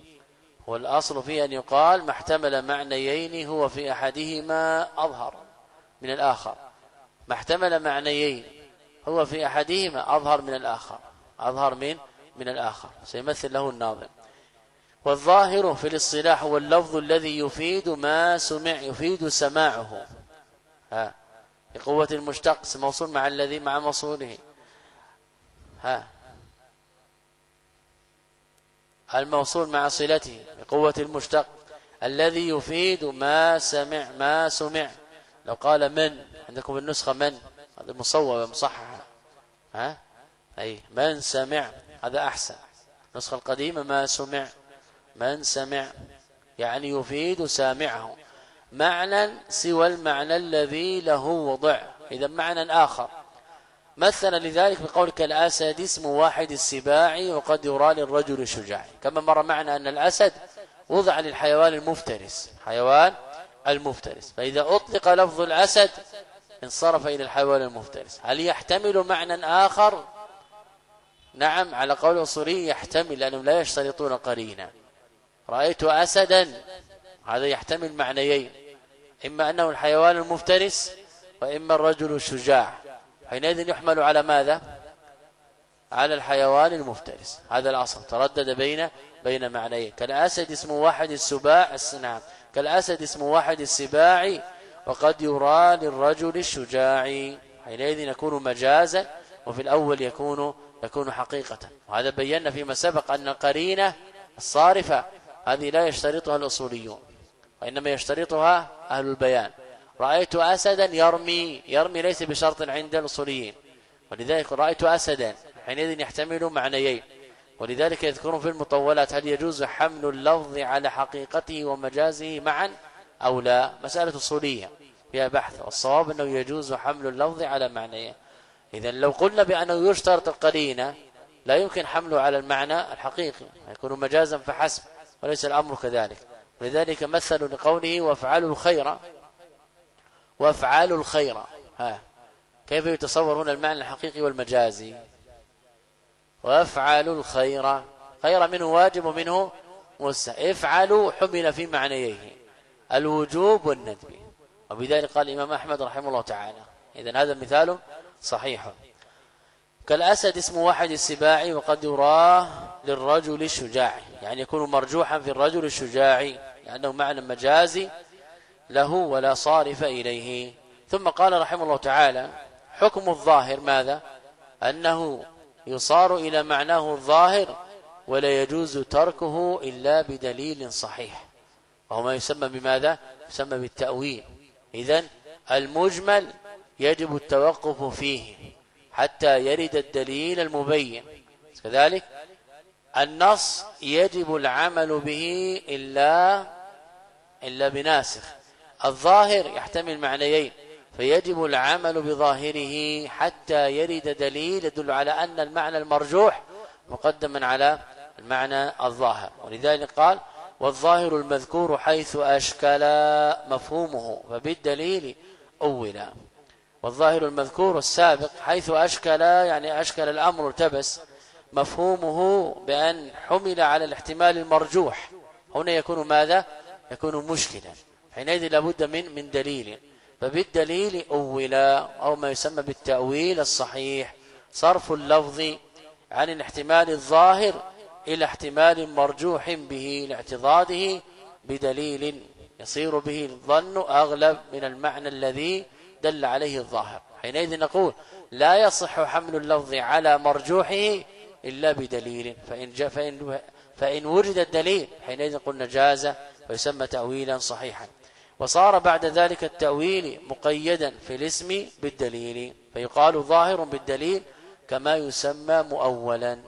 والأصل فيه أن يقال ما احتمل معنيين هو في أحدهما أظهر من الآخر. ما احتمل معنيين هو في أحدهما أظهر من الآخر. أظهر من من الآخر. سيمثل له الناظم. والظاهر في الاصطلاح هو اللفظ الذي يفيد ما سمع يفيد سماعه. ها بقوة المشتق موصول مع الذي مع موصوله. ها. الموصول مع صلته بقوة المشتق. الذي يفيد ما سمع ما سمع. لو قال من عندكم النسخة من. هذا مصوبة مصححة. ها؟ أي من سمع. هذا أحسن. النسخة القديمة ما سمع. من سمع. يعني يفيد سامعه. معنى سوى المعنى الذي له وضع. إذا معنى آخر. مثلا لذلك بقولك الأسد اسم واحد السباع وقد يرى للرجل الشجاع كما مر معنا أن الأسد وضع للحيوان المفترس حيوان المفترس. فإذا أطلق لفظ الأسد انصرف إلى الحيوان المفترس. هل يحتمل معنى آخر؟ نعم على قول الأصولي يحتمل لأنهم لا يشترطون قرينا رأيت أسدا هذا يحتمل معنيين. إما أنه الحيوان المفترس وإما الرجل الشجاع. حينئذ يحمل على ماذا؟ على الحيوان المفترس. هذا الأصل. تردد بين بين معنيين. كالأسد اسم واحد السباع السنام كالأسد اسم واحد السباع وقد يرى للرجل الشجاع. حينئذ يكون مجازا وفي الأول يكون يكون حقيقة. وهذا بينا فيما سبق أن القرينة الصارفة هذه لا يشترطها الأصوليون وإنما يشترطها أهل البيان. رأيت أسدا يرمي يرمي ليس بشرط عند الأصوليين. ولذلك رأيت أسدا حينئذ يحتمل معنيين. ولذلك يذكرون في المطولات هل يجوز حمل اللفظ على حقيقته ومجازه معا أو لا. مسألة أصولية فيها بحث. والصواب أنه يجوز حمل اللفظ على معنيه إذا لو قلنا بأنه يشترط القرينة لا يمكن حمله على المعنى الحقيقي. يكون مجازا فحسب وليس الأمر كذلك. لذلك مثلوا لقوله وافعلوا الخير وافعلوا الخير. ها. كيف يتصور هنا المعنى الحقيقي والمجازي؟ وافعلوا الخير. خير منه واجب ومنه مستحب. افعلوا حمل في معنييه. الوجوب والندب. وبذلك قال الإمام أحمد رحمه الله تعالى. إذا هذا مثال صحيح. كالأسد اسم واحد السباع وقد يراه للرجل الشجاع يعني يكون مرجوحا في الرجل الشجاع لأنه معنى مجازي. له ولا صارف إليه. ثم قال رحمه الله تعالى حكم الظاهر ماذا؟ أنه يصار إلى معناه الظاهر ولا يجوز تركه إلا بدليل صحيح. وهو ما يسمى بماذا؟ يسمى بالتأويل. إذن المجمل يجب التوقف فيه حتى يرد الدليل المبين. كذلك النص يجب العمل به إلا إلا بناسخ. الظاهر يحتمل معنيين فيجب العمل بظاهره حتى يرد دليل يدل على أن المعنى المرجوح مقدما على المعنى الظاهر. ولذلك قال والظاهر المذكور حيث أشكل مفهومه فبالدليل أولا والظاهر المذكور السابق حيث أشكل يعني أشكل الأمر التبس مفهومه بأن حمل على الاحتمال المرجوح. هنا يكون ماذا؟ يكون مشكلا. حينئذ لابد من من دليل. فبالدليل أولا أو ما يسمى بالتأويل الصحيح صرف اللفظ عن الاحتمال الظاهر إلى احتمال مرجوح به لاعتضاده بدليل يصير به الظن أغلب من المعنى الذي دل عليه الظاهر. حينئذ نقول لا يصح حمل اللفظ على مرجوحه إلا بدليل. فإن, جاء فإن, فإن وجد الدليل حينئذ قلنا جاز ويسمى تأويلا صحيحا. وصار بعد ذلك التأويل مقيدا في الاسم بالدليل فيقال ظاهر بالدليل كما يسمى مؤولا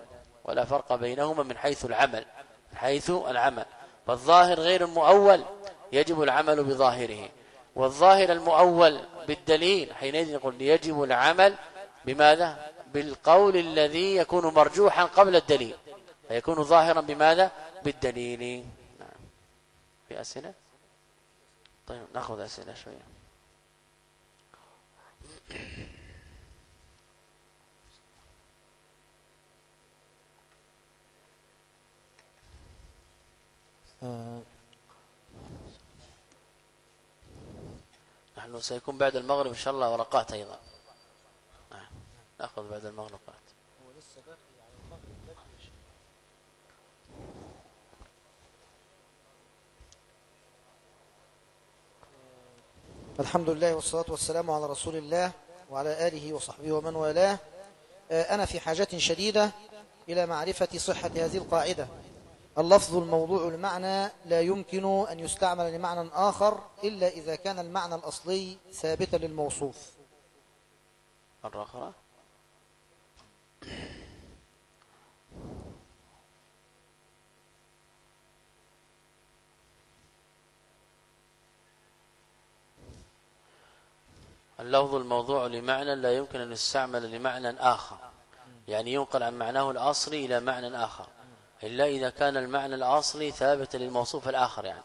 ولا فرق بينهما من حيث العمل حيث العمل. فالظاهر غير المؤول يجب العمل بظاهره والظاهر المؤول بالدليل حينئذ نقول يجب العمل بماذا؟ بالقول الذي يكون مرجوحا قبل الدليل فيكون ظاهرا بماذا؟ بالدليل. نعم. في أسئلة؟ طيب ناخذ أسئلة شوية. نحن سيكون بعد المغرب إن شاء الله ورقات أيضا. نعم نأخذ بعد المغرب ورقات الحمد لله والصلاة والسلام على رسول الله وعلى آله وصحبه ومن والاه. آه، أنا في حاجة شديدة إلى معرفة صحة هذه القاعدة. اللفظ الموضوع المعنى لا يمكن أن يستعمل لمعنى آخر إلا إذا كان المعنى الأصلي ثابتا للموصوف. مرة أخرى. اللفظ الموضوع لمعنى لا يمكن أن يستعمل لمعنى آخر. يعني ينقل عن معناه الأصلي إلى معنى آخر. إلا إذا كان المعنى الأصلي ثابتا للموصوف الآخر يعني.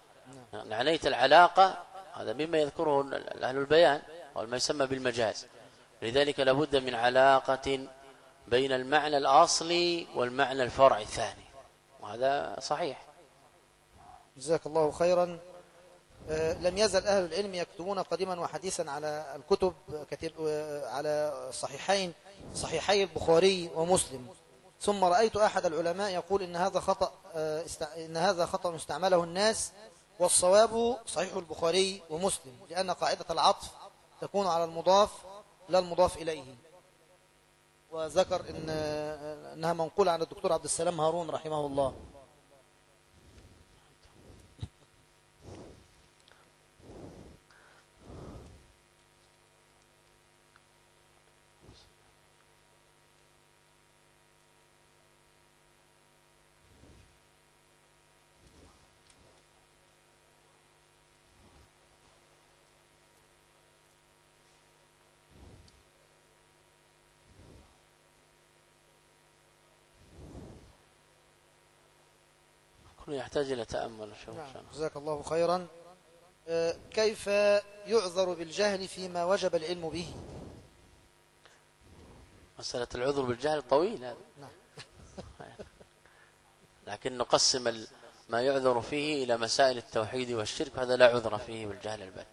نعنيت العلاقة هذا مما يذكره أهل البيان أو ما يسمى بالمجاز. لذلك لابد من علاقة بين المعنى الأصلي والمعنى الفرعي الثاني. وهذا صحيح. جزاك الله خيرا. لم يزل أهل العلم يكتبون قديما وحديثا على الكتب كتير آه، على صحيحين صحيحي البخاري ومسلم. ثم رأيت أحد العلماء يقول إن هذا خطأ آه، إن هذا خطأ استعمله الناس والصواب صحيح البخاري ومسلم لأن قاعدة العطف تكون على المضاف لا المضاف إليه. وذكر إن آه، إنها منقولة عن الدكتور عبد السلام هارون رحمه الله. يحتاج إلى تأمل نعم شاء الله. جزاك الله خيرا. آه، كيف يعذر بالجهل فيما وجب العلم به؟ مسألة العذر بالجهل طويل هذا نعم. لكن نقسم ال- ما يعذر فيه إلى مسائل التوحيد والشرك هذا لا عذر فيه بالجهل البت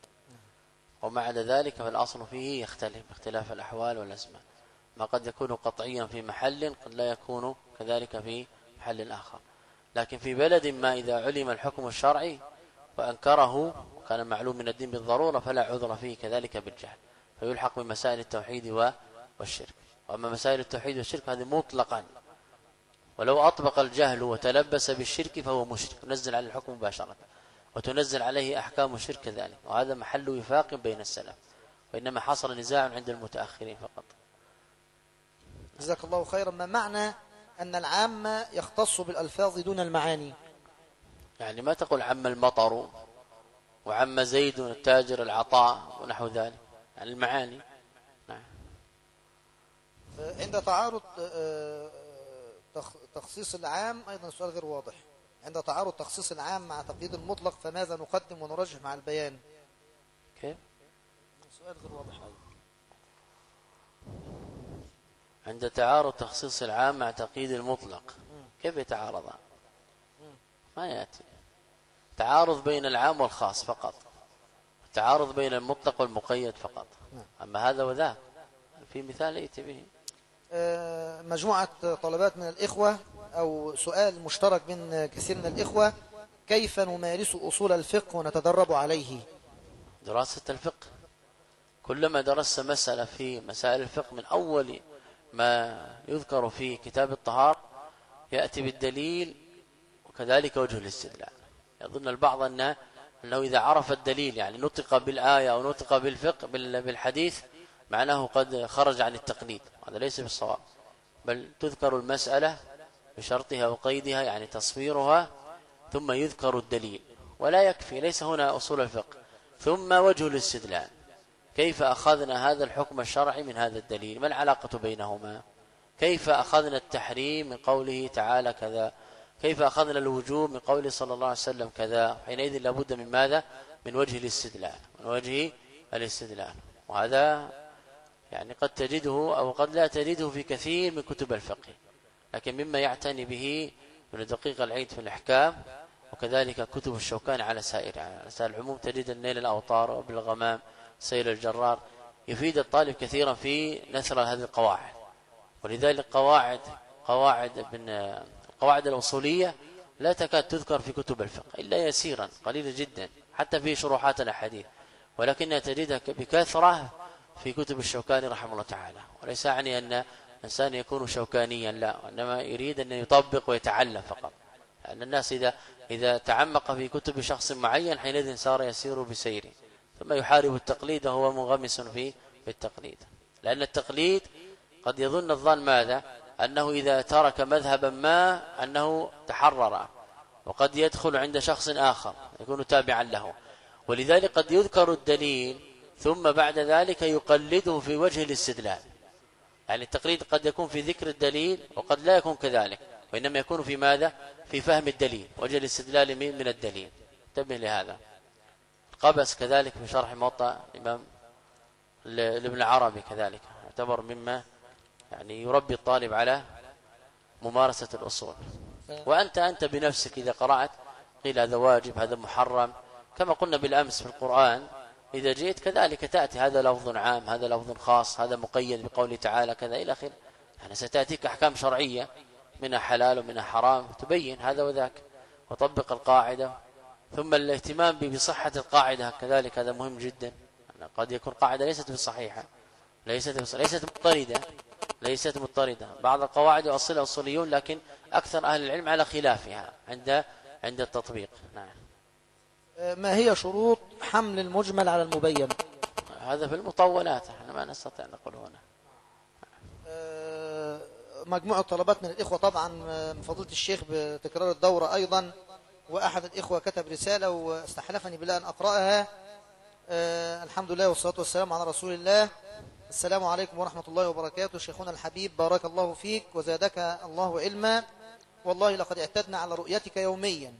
وما عدا ذلك فالأصل فيه يختلف باختلاف الأحوال والأزمان ما قد يكون قطعيا في محل قد لا يكون كذلك في محل آخر. لكن في بلد ما إذا علم الحكم الشرعي وأنكره وكان معلوم من الدين بالضرورة فلا عذر فيه كذلك بالجهل. فيلحق بمسائل التوحيد والشرك. وأما مسائل التوحيد والشرك هذه مطلقا. ولو أطبق الجهل وتلبس بالشرك فهو مشرك. نزل على الحكم مباشرة. وتنزل عليه أحكام الشرك كذلك. وهذا محل وفاق بين السلف. وإنما حصل نزاع عند المتأخرين فقط. جزاك الله خيرا. ما معنى أن العام يختص بالألفاظ دون المعاني. يعني ما تقول عم المطر وعم زيد التاجر العطاء ونحو ذلك يعني المعاني. نعم. عند تعارض آه، تخ- تخصيص العام أيضا سؤال غير واضح. عند تعارض تخصيص العام مع تقييد المطلق فماذا نقدم ونرجح مع البيان؟ كيف؟ سؤال غير واضح أيضا. عند تعارض تخصيص العام مع تقييد المطلق. كيف يتعارضان ما يأتي. تعارض بين العام والخاص فقط. تعارض بين المطلق والمقيد فقط. أما هذا وذاك. في مثال يأتي به. آه، مجموعة طلبات من الإخوة أو سؤال مشترك بين كثير من الإخوة. كيف نمارس أصول الفقه ونتدرب عليه؟ دراسة الفقه. كلما درست مسألة في مسائل الفقه من أول ما يذكر في كتاب الطهار يأتي بالدليل وكذلك وجه الاستدلال. يظن البعض أن أنه إذا عرف الدليل يعني نطق بالآية أو نطق بالفقه بال- بالحديث معناه قد خرج عن التقليد. هذا ليس بالصواب. بل تذكر المسألة بشرطها وقيدها يعني تصويرها ثم يذكر الدليل. ولا يكفي ليس هنا أصول الفقه. ثم وجه الاستدلال. كيف أخذنا هذا الحكم الشرعي من هذا الدليل؟ ما العلاقة بينهما؟ كيف أخذنا التحريم من قوله تعالى كذا؟ كيف أخذنا الوجوب من قوله صلى الله عليه وسلم كذا؟ حينئذ لابد من ماذا؟ من وجه الاستدلال من وجه الاستدلال. وهذا يعني قد تجده أو قد لا تجده في كثير من كتب الفقه لكن مما يعتني به ابن دقيق العيد في الأحكام وكذلك كتب الشوكاني على سائر على سائر العموم تجد النيل الأوطار وبالغمام سير الجرار يفيد الطالب كثيرا في نثر هذه القواعد. ولذلك قواعد قواعد ابن القواعد الأصولية لا تكاد تذكر في كتب الفقه إلا يسيرا قليلا جدا حتى في شروحات الأحاديث. ولكنها تجدها بكثرة في كتب الشوكاني رحمه الله تعالى. وليس يعني أن الإنسان يكون شوكانيا لا وإنما يريد أن يطبق ويتعلم فقط. لأن الناس إذا إذا تعمق في كتب شخص معين حينئذ صار يسير بسيره ثم يحارب التقليد وهو منغمس في في التقليد. لأن التقليد قد يظن الظن ماذا؟ أنه إذا ترك مذهبا ما أنه تحرر وقد يدخل عند شخص آخر يكون تابعا له. ولذلك قد يذكر الدليل ثم بعد ذلك يقلده في وجه الاستدلال. يعني التقليد قد يكون في ذكر الدليل وقد لا يكون كذلك وإنما يكون في ماذا؟ في فهم الدليل وجه الاستدلال من الدليل. انتبه لهذا. قبس كذلك في شرح موطأ الإمام لابن عربي كذلك يعتبر مما يعني يربي الطالب على ممارسة الأصول. وأنت أنت بنفسك إذا قرأت قيل هذا واجب هذا محرم كما قلنا بالأمس في القرآن إذا جئت كذلك تأتي هذا لفظ عام هذا لفظ خاص هذا مقيد بقوله تعالى كذا إلى آخره. يعني ستأتيك أحكام شرعية منها حلال ومنها حرام تبين هذا وذاك وطبق القاعدة ثم الاهتمام بصحة القاعدة كذلك هذا مهم جدا. يعني قد يكون قاعدة ليست بصحيحة ليست ليست مضطردة ليست مضطردة. بعض القواعد يؤصلها الأصوليون لكن أكثر أهل العلم على خلافها عند عند التطبيق. نعم. ما هي شروط حمل المجمل على المبين؟ هذا في المطولات إحنا ما نستطيع نقول هنا. آه، مجموعة طلبات من الإخوة طبعا من فضيلة الشيخ بتكرار الدورة أيضا. وأحد الإخوة كتب رسالة واستحلفني بالله أن أقرأها. آه، الحمد لله والصلاة والسلام على رسول الله. السلام عليكم ورحمة الله وبركاته. شيخنا الحبيب بارك الله فيك وزادك الله علما. والله لقد اعتدنا على رؤيتك يوميا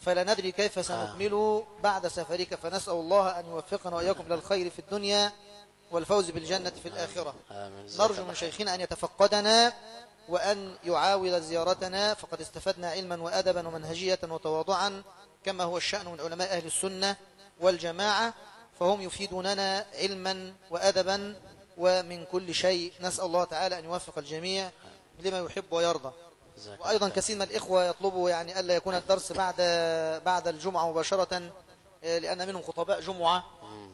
فلا ندري كيف سنكمل بعد سفرك. فنسأل الله أن يوفقنا وإياكم للخير في الدنيا والفوز بالجنة في الآخرة. نرجو من شيخنا أن يتفقدنا. وأن يعاول زيارتنا فقد استفدنا علما وأدبا ومنهجية وتواضعا كما هو الشأن من علماء أهل السنة والجماعة فهم يفيدوننا علما وأدبا ومن كل شيء نسأل الله تعالى أن يوفق الجميع لما يحب ويرضى. وأيضا. كثير من الإخوة يطلبوا يعني ألا يكون الدرس بعد بعد الجمعة مباشرة آه، لأن منهم خطباء جمعة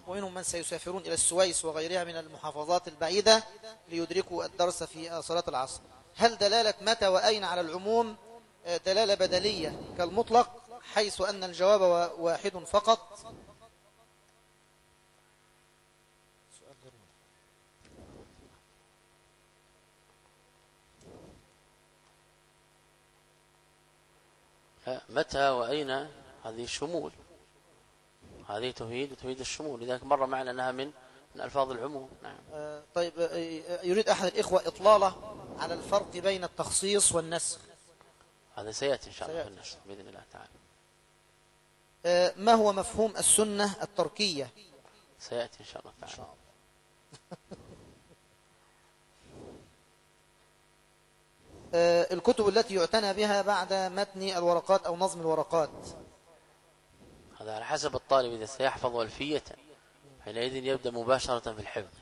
ومنهم من سيسافرون إلى السويس وغيرها من المحافظات البعيدة ليدركوا الدرس في آه، صلاة العصر. هل دلالة متى وأين على العموم؟ آه، دلالة بدلية كالمطلق حيث أن الجواب وا- واحد فقط. متى وأين هذه شمول هذه تفيد تفيد الشمول. لذلك مر معنا أنها من من ألفاظ العموم. نعم. آه، طيب آه، آه، يريد أحد الإخوة إطلالة على الفرق بين التخصيص والنسخ. هذا سيأتي إن شاء الله في. النسخ بإذن الله تعالى. ما هو مفهوم السنة التركية؟ سيأتي إن شاء الله تعالى. آه، الكتب التي يعتنى بها بعد متن الورقات أو نظم الورقات. هذا على حسب الطالب إذا سيحفظ ألفية. حينئذ يبدأ مباشرة في الحفظ.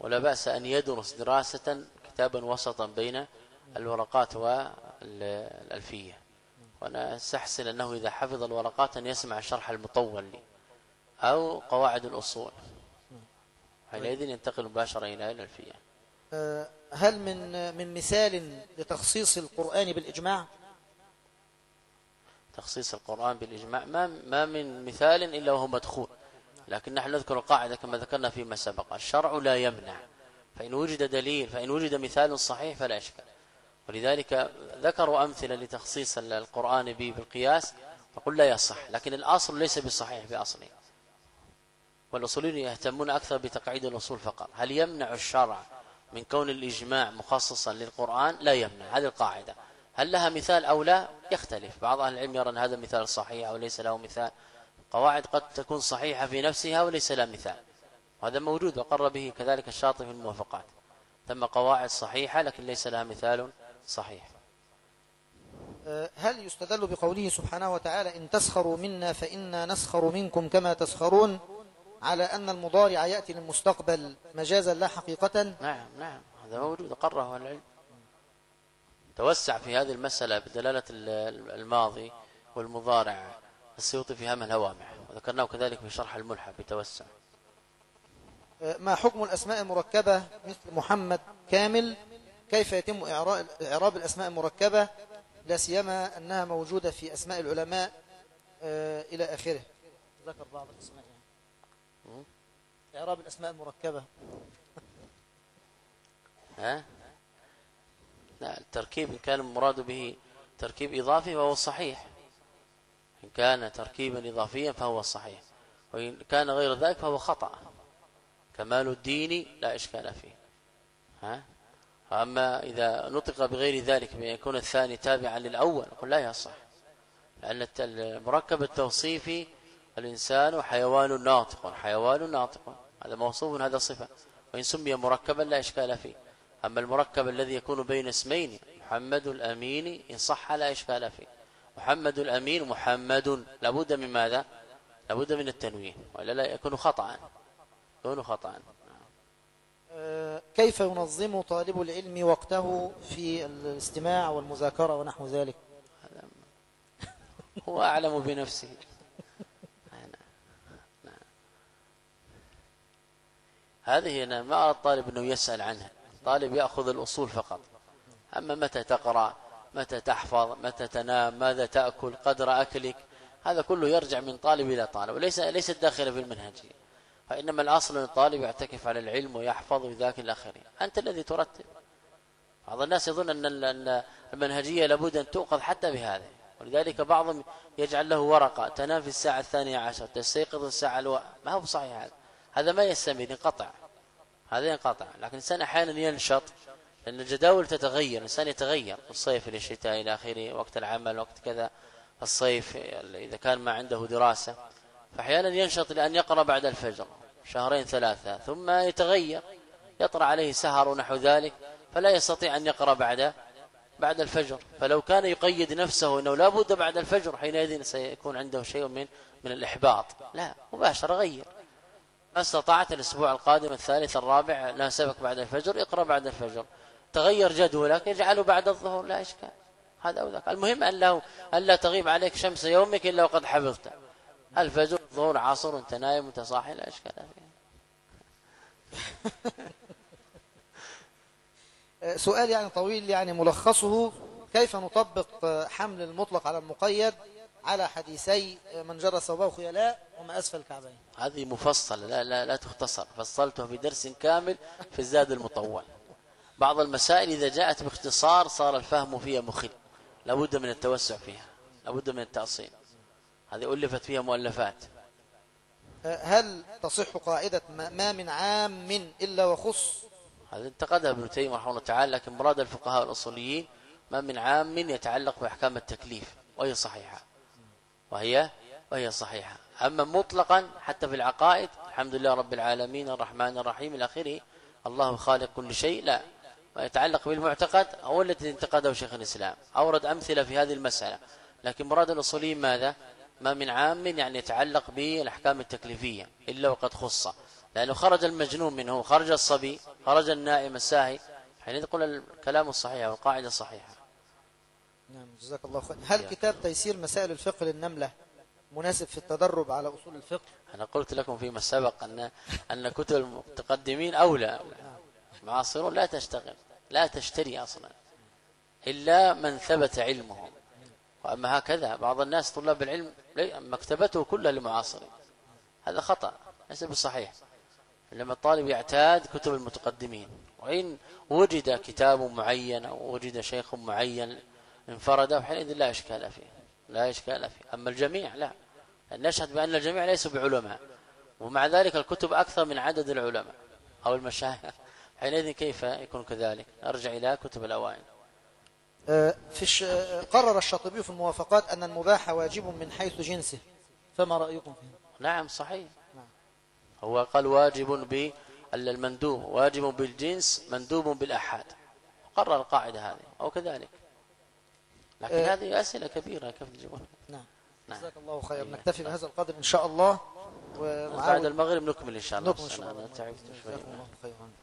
ولا بأس أن يدرس دراسة كتابا وسطا بين الورقات والألفية. وأنا أستحسن أنه إذا حفظ الورقات أن يسمع الشرح المطول لي أو قواعد الأصول. حينئذ ينتقل مباشرة إلى الألفية. آه، هل من من مثال لتخصيص القرآن بالإجماع؟ تخصيص القرآن بالإجماع ما ما من مثال إلا وهو مدخول. لكن نحن نذكر القاعدة كما ذكرنا فيما سبق. الشرع لا يمنع. فإن وجد دليل فإن وجد مثال صحيح فلا إشكال. ولذلك ذكروا أمثلة لتخصيص القرآن به بالقياس نقول لا يصح. لكن الأصل ليس بالصحيح بأصله. والأصوليون يهتمون أكثر بتقعيد الأصول فقط. هل يمنع الشرع من كون الإجماع مخصصا للقرآن؟ لا يمنع. هذه القاعدة. هل لها مثال أو لا؟ يختلف. بعض أهل العلم يرى أن هذا مثال صحيح أو ليس له مثال. قواعد قد تكون صحيحة في نفسها وليس لها مثال. وهذا موجود وقر به كذلك الشاطئ في الموافقات. ثم قواعد صحيحة لكن ليس لها مثال صحيح. آه، هل يستدل بقوله سبحانه وتعالى إن تسخروا منا فإنا نسخر منكم كما تسخرون على أن المضارع يأتي للمستقبل مجازا لا حقيقة؟ نعم نعم. هذا موجود قره العلم. توسع في هذه المسألة بدلالة ال- الماضي والمضارع. السيوطي في هم الهوامع وذكرناه كذلك في شرح الملحة بتوسع آه، ما حكم الأسماء المركبة مثل محمد كامل؟ كيف يتم إعراب الأسماء المركبة؟ لا سيما أنها موجودة في أسماء العلماء آه، إلى آخره. ذكر بعض الأسماء. يعني. إعراب الأسماء المركبة. ها؟ لا التركيب إن كان المراد به تركيب إضافي فهو صحيح. إن كان تركيبا إضافيا فهو صحيح وإن كان غير ذلك فهو خطأ. كمال الدين لا إشكال فيه. ها؟ أما إذا نطق بغير ذلك بأن يكون الثاني تابعا للأول نقول لا يصح لأن المركب التوصيفي الإنسان حيوان ناطق حيوان ناطق. هذا موصوف هذا صفة. وإن سمي مركبا لا إشكال فيه. أما المركب الذي يكون بين اسمين محمد الأمين إن صح لا إشكال فيه. محمد الأمين محمد. لابد من ماذا؟ لابد من التنوين وإلا لا يكون خطأ؟ يكون خطأ. آه، كيف ينظم طالب العلم وقته في الاستماع والمذاكرة ونحو ذلك؟ هو أعلم بنفسه. هذه أنا ما أرى الطالب أنه يسأل عنها الطالب يأخذ الأصول فقط. أما متى تقرأ؟ متى تحفظ متى تنام ماذا تأكل قدر أكلك. هذا كله يرجع من طالب إلى طالب وليس ليست داخلة في المنهجية فإنما الأصل أن الطالب يعتكف على العلم ويحفظ وذاك الآخرين. أنت الذي ترتب. بعض الناس يظن أن المنهجية لابد أن تؤخذ حتى بهذا ولذلك بعضهم يجعل له ورقة تنام في الساعة الثانية عشر تستيقظ الساعة ألو... ما هو صحيح هذا؟ هذا ما يستمر ينقطع. هذا ينقطع. لكن الإنسان أحيانا ينشط. لأن الجداول تتغير الإنسان يتغير الصيف إلى الشتاء إلى آخره وقت العمل وقت كذا الصيف إذا كان ما عنده دراسة. فأحيانا ينشط لأن يقرأ بعد الفجر شهرين ثلاثة ثم يتغير يطرأ عليه سهر ونحو ذلك فلا يستطيع أن يقرأ بعد بعد الفجر. فلو كان يقيد نفسه أنه لا بد بعد الفجر حينئذ سيكون عنده شيء من من الإحباط. لا مباشرة غير. ما استطعت الأسبوع القادم الثالث الرابع ناسبك بعد الفجر اقرأ بعد الفجر. تغير جدولك يجعله بعد الظهر لا إشكال. هذا أو ذاك. المهم أن لا, تغيب عليك شمس يومك إلا وقد حفظت الفجر ظهر عصر وانت نايم وانت صاحي لا إشكال. فيه سؤال يعني طويل يعني ملخصه كيف نطبق حمل المطلق على المقيد على حديثي من جرى ثوبه خيلاء وما أسفل الكعبين؟ هذه مفصلة لا, لا, لا تختصر. فصلته في درس كامل في الزاد المطول. بعض المسائل إذا جاءت باختصار صار الفهم فيها مخل لابد من التوسع فيها. لابد من التأصيل. هذه ألفت فيها مؤلفات. هل تصح قاعدة ما من عام من إلا وخص؟ هذا انتقدها ابن تيمية رحمه الله تعالى لكن مراد الفقهاء الأصوليين ما من عام يتعلق بأحكام التكليف وهي صحيحة. وهي؟ وهي صحيحة. أما مطلقا حتى في العقائد الحمد لله رب العالمين الرحمن الرحيم إلى آخره الله خالق كل شيء لا. ما يتعلق بالمعتقد هو الذي انتقده شيخ الإسلام. أورد أمثلة في هذه المسألة. لكن مراد الأصوليين ماذا؟ ما من عام يعني يتعلق بالأحكام التكليفية إلا وقد خص. لأنه خرج المجنون منه خرج الصبي خرج النائم الساهي. حين يقول الكلام الصحيح والقاعدة الصحيحة نعم جزاك الله خير. هل كتاب تيسير مسائل الفقه للنملة مناسب في التدرب على أصول الفقه؟ أنا قلت لكم فيما سبق أن أن كتب المتقدمين أولى. معاصرون لا تشتغل لا تشتري أصلا إلا من ثبت علمهم وأما هكذا بعض الناس طلاب العلم مكتبته كلها للمعاصرين هذا خطأ ليس بالصحيح لما الطالب يعتاد كتب المتقدمين وإن وجد كتاب معين أو وجد شيخ معين انفرد حينئذ لا إشكال فيه لا إشكال فيه. أما الجميع لا. نشهد بأن الجميع ليسوا بعلماء ومع ذلك الكتب أكثر من عدد العلماء أو المشايخ. حينئذ كيف يكون كذلك؟ أرجع إلى كتب الأوائل. آه، في قرر الشاطبي في الموافقات أن المباح واجب من حيث جنسه. فما رأيكم فيه؟ نعم صحيح. نعم. هو قال واجب بالمندوب واجب بالجنس مندوب بالأحاد. قرر القاعدة هذه أو كذلك. لكن أه. هذه أسئلة كبيرة كيف تجيبونها نعم. نعم. جزاك الله خير نكتفي بهذا القدر إن شاء الله. وبعد المغرب نكمل إن شاء الله. نكمل إن شاء الله, الله.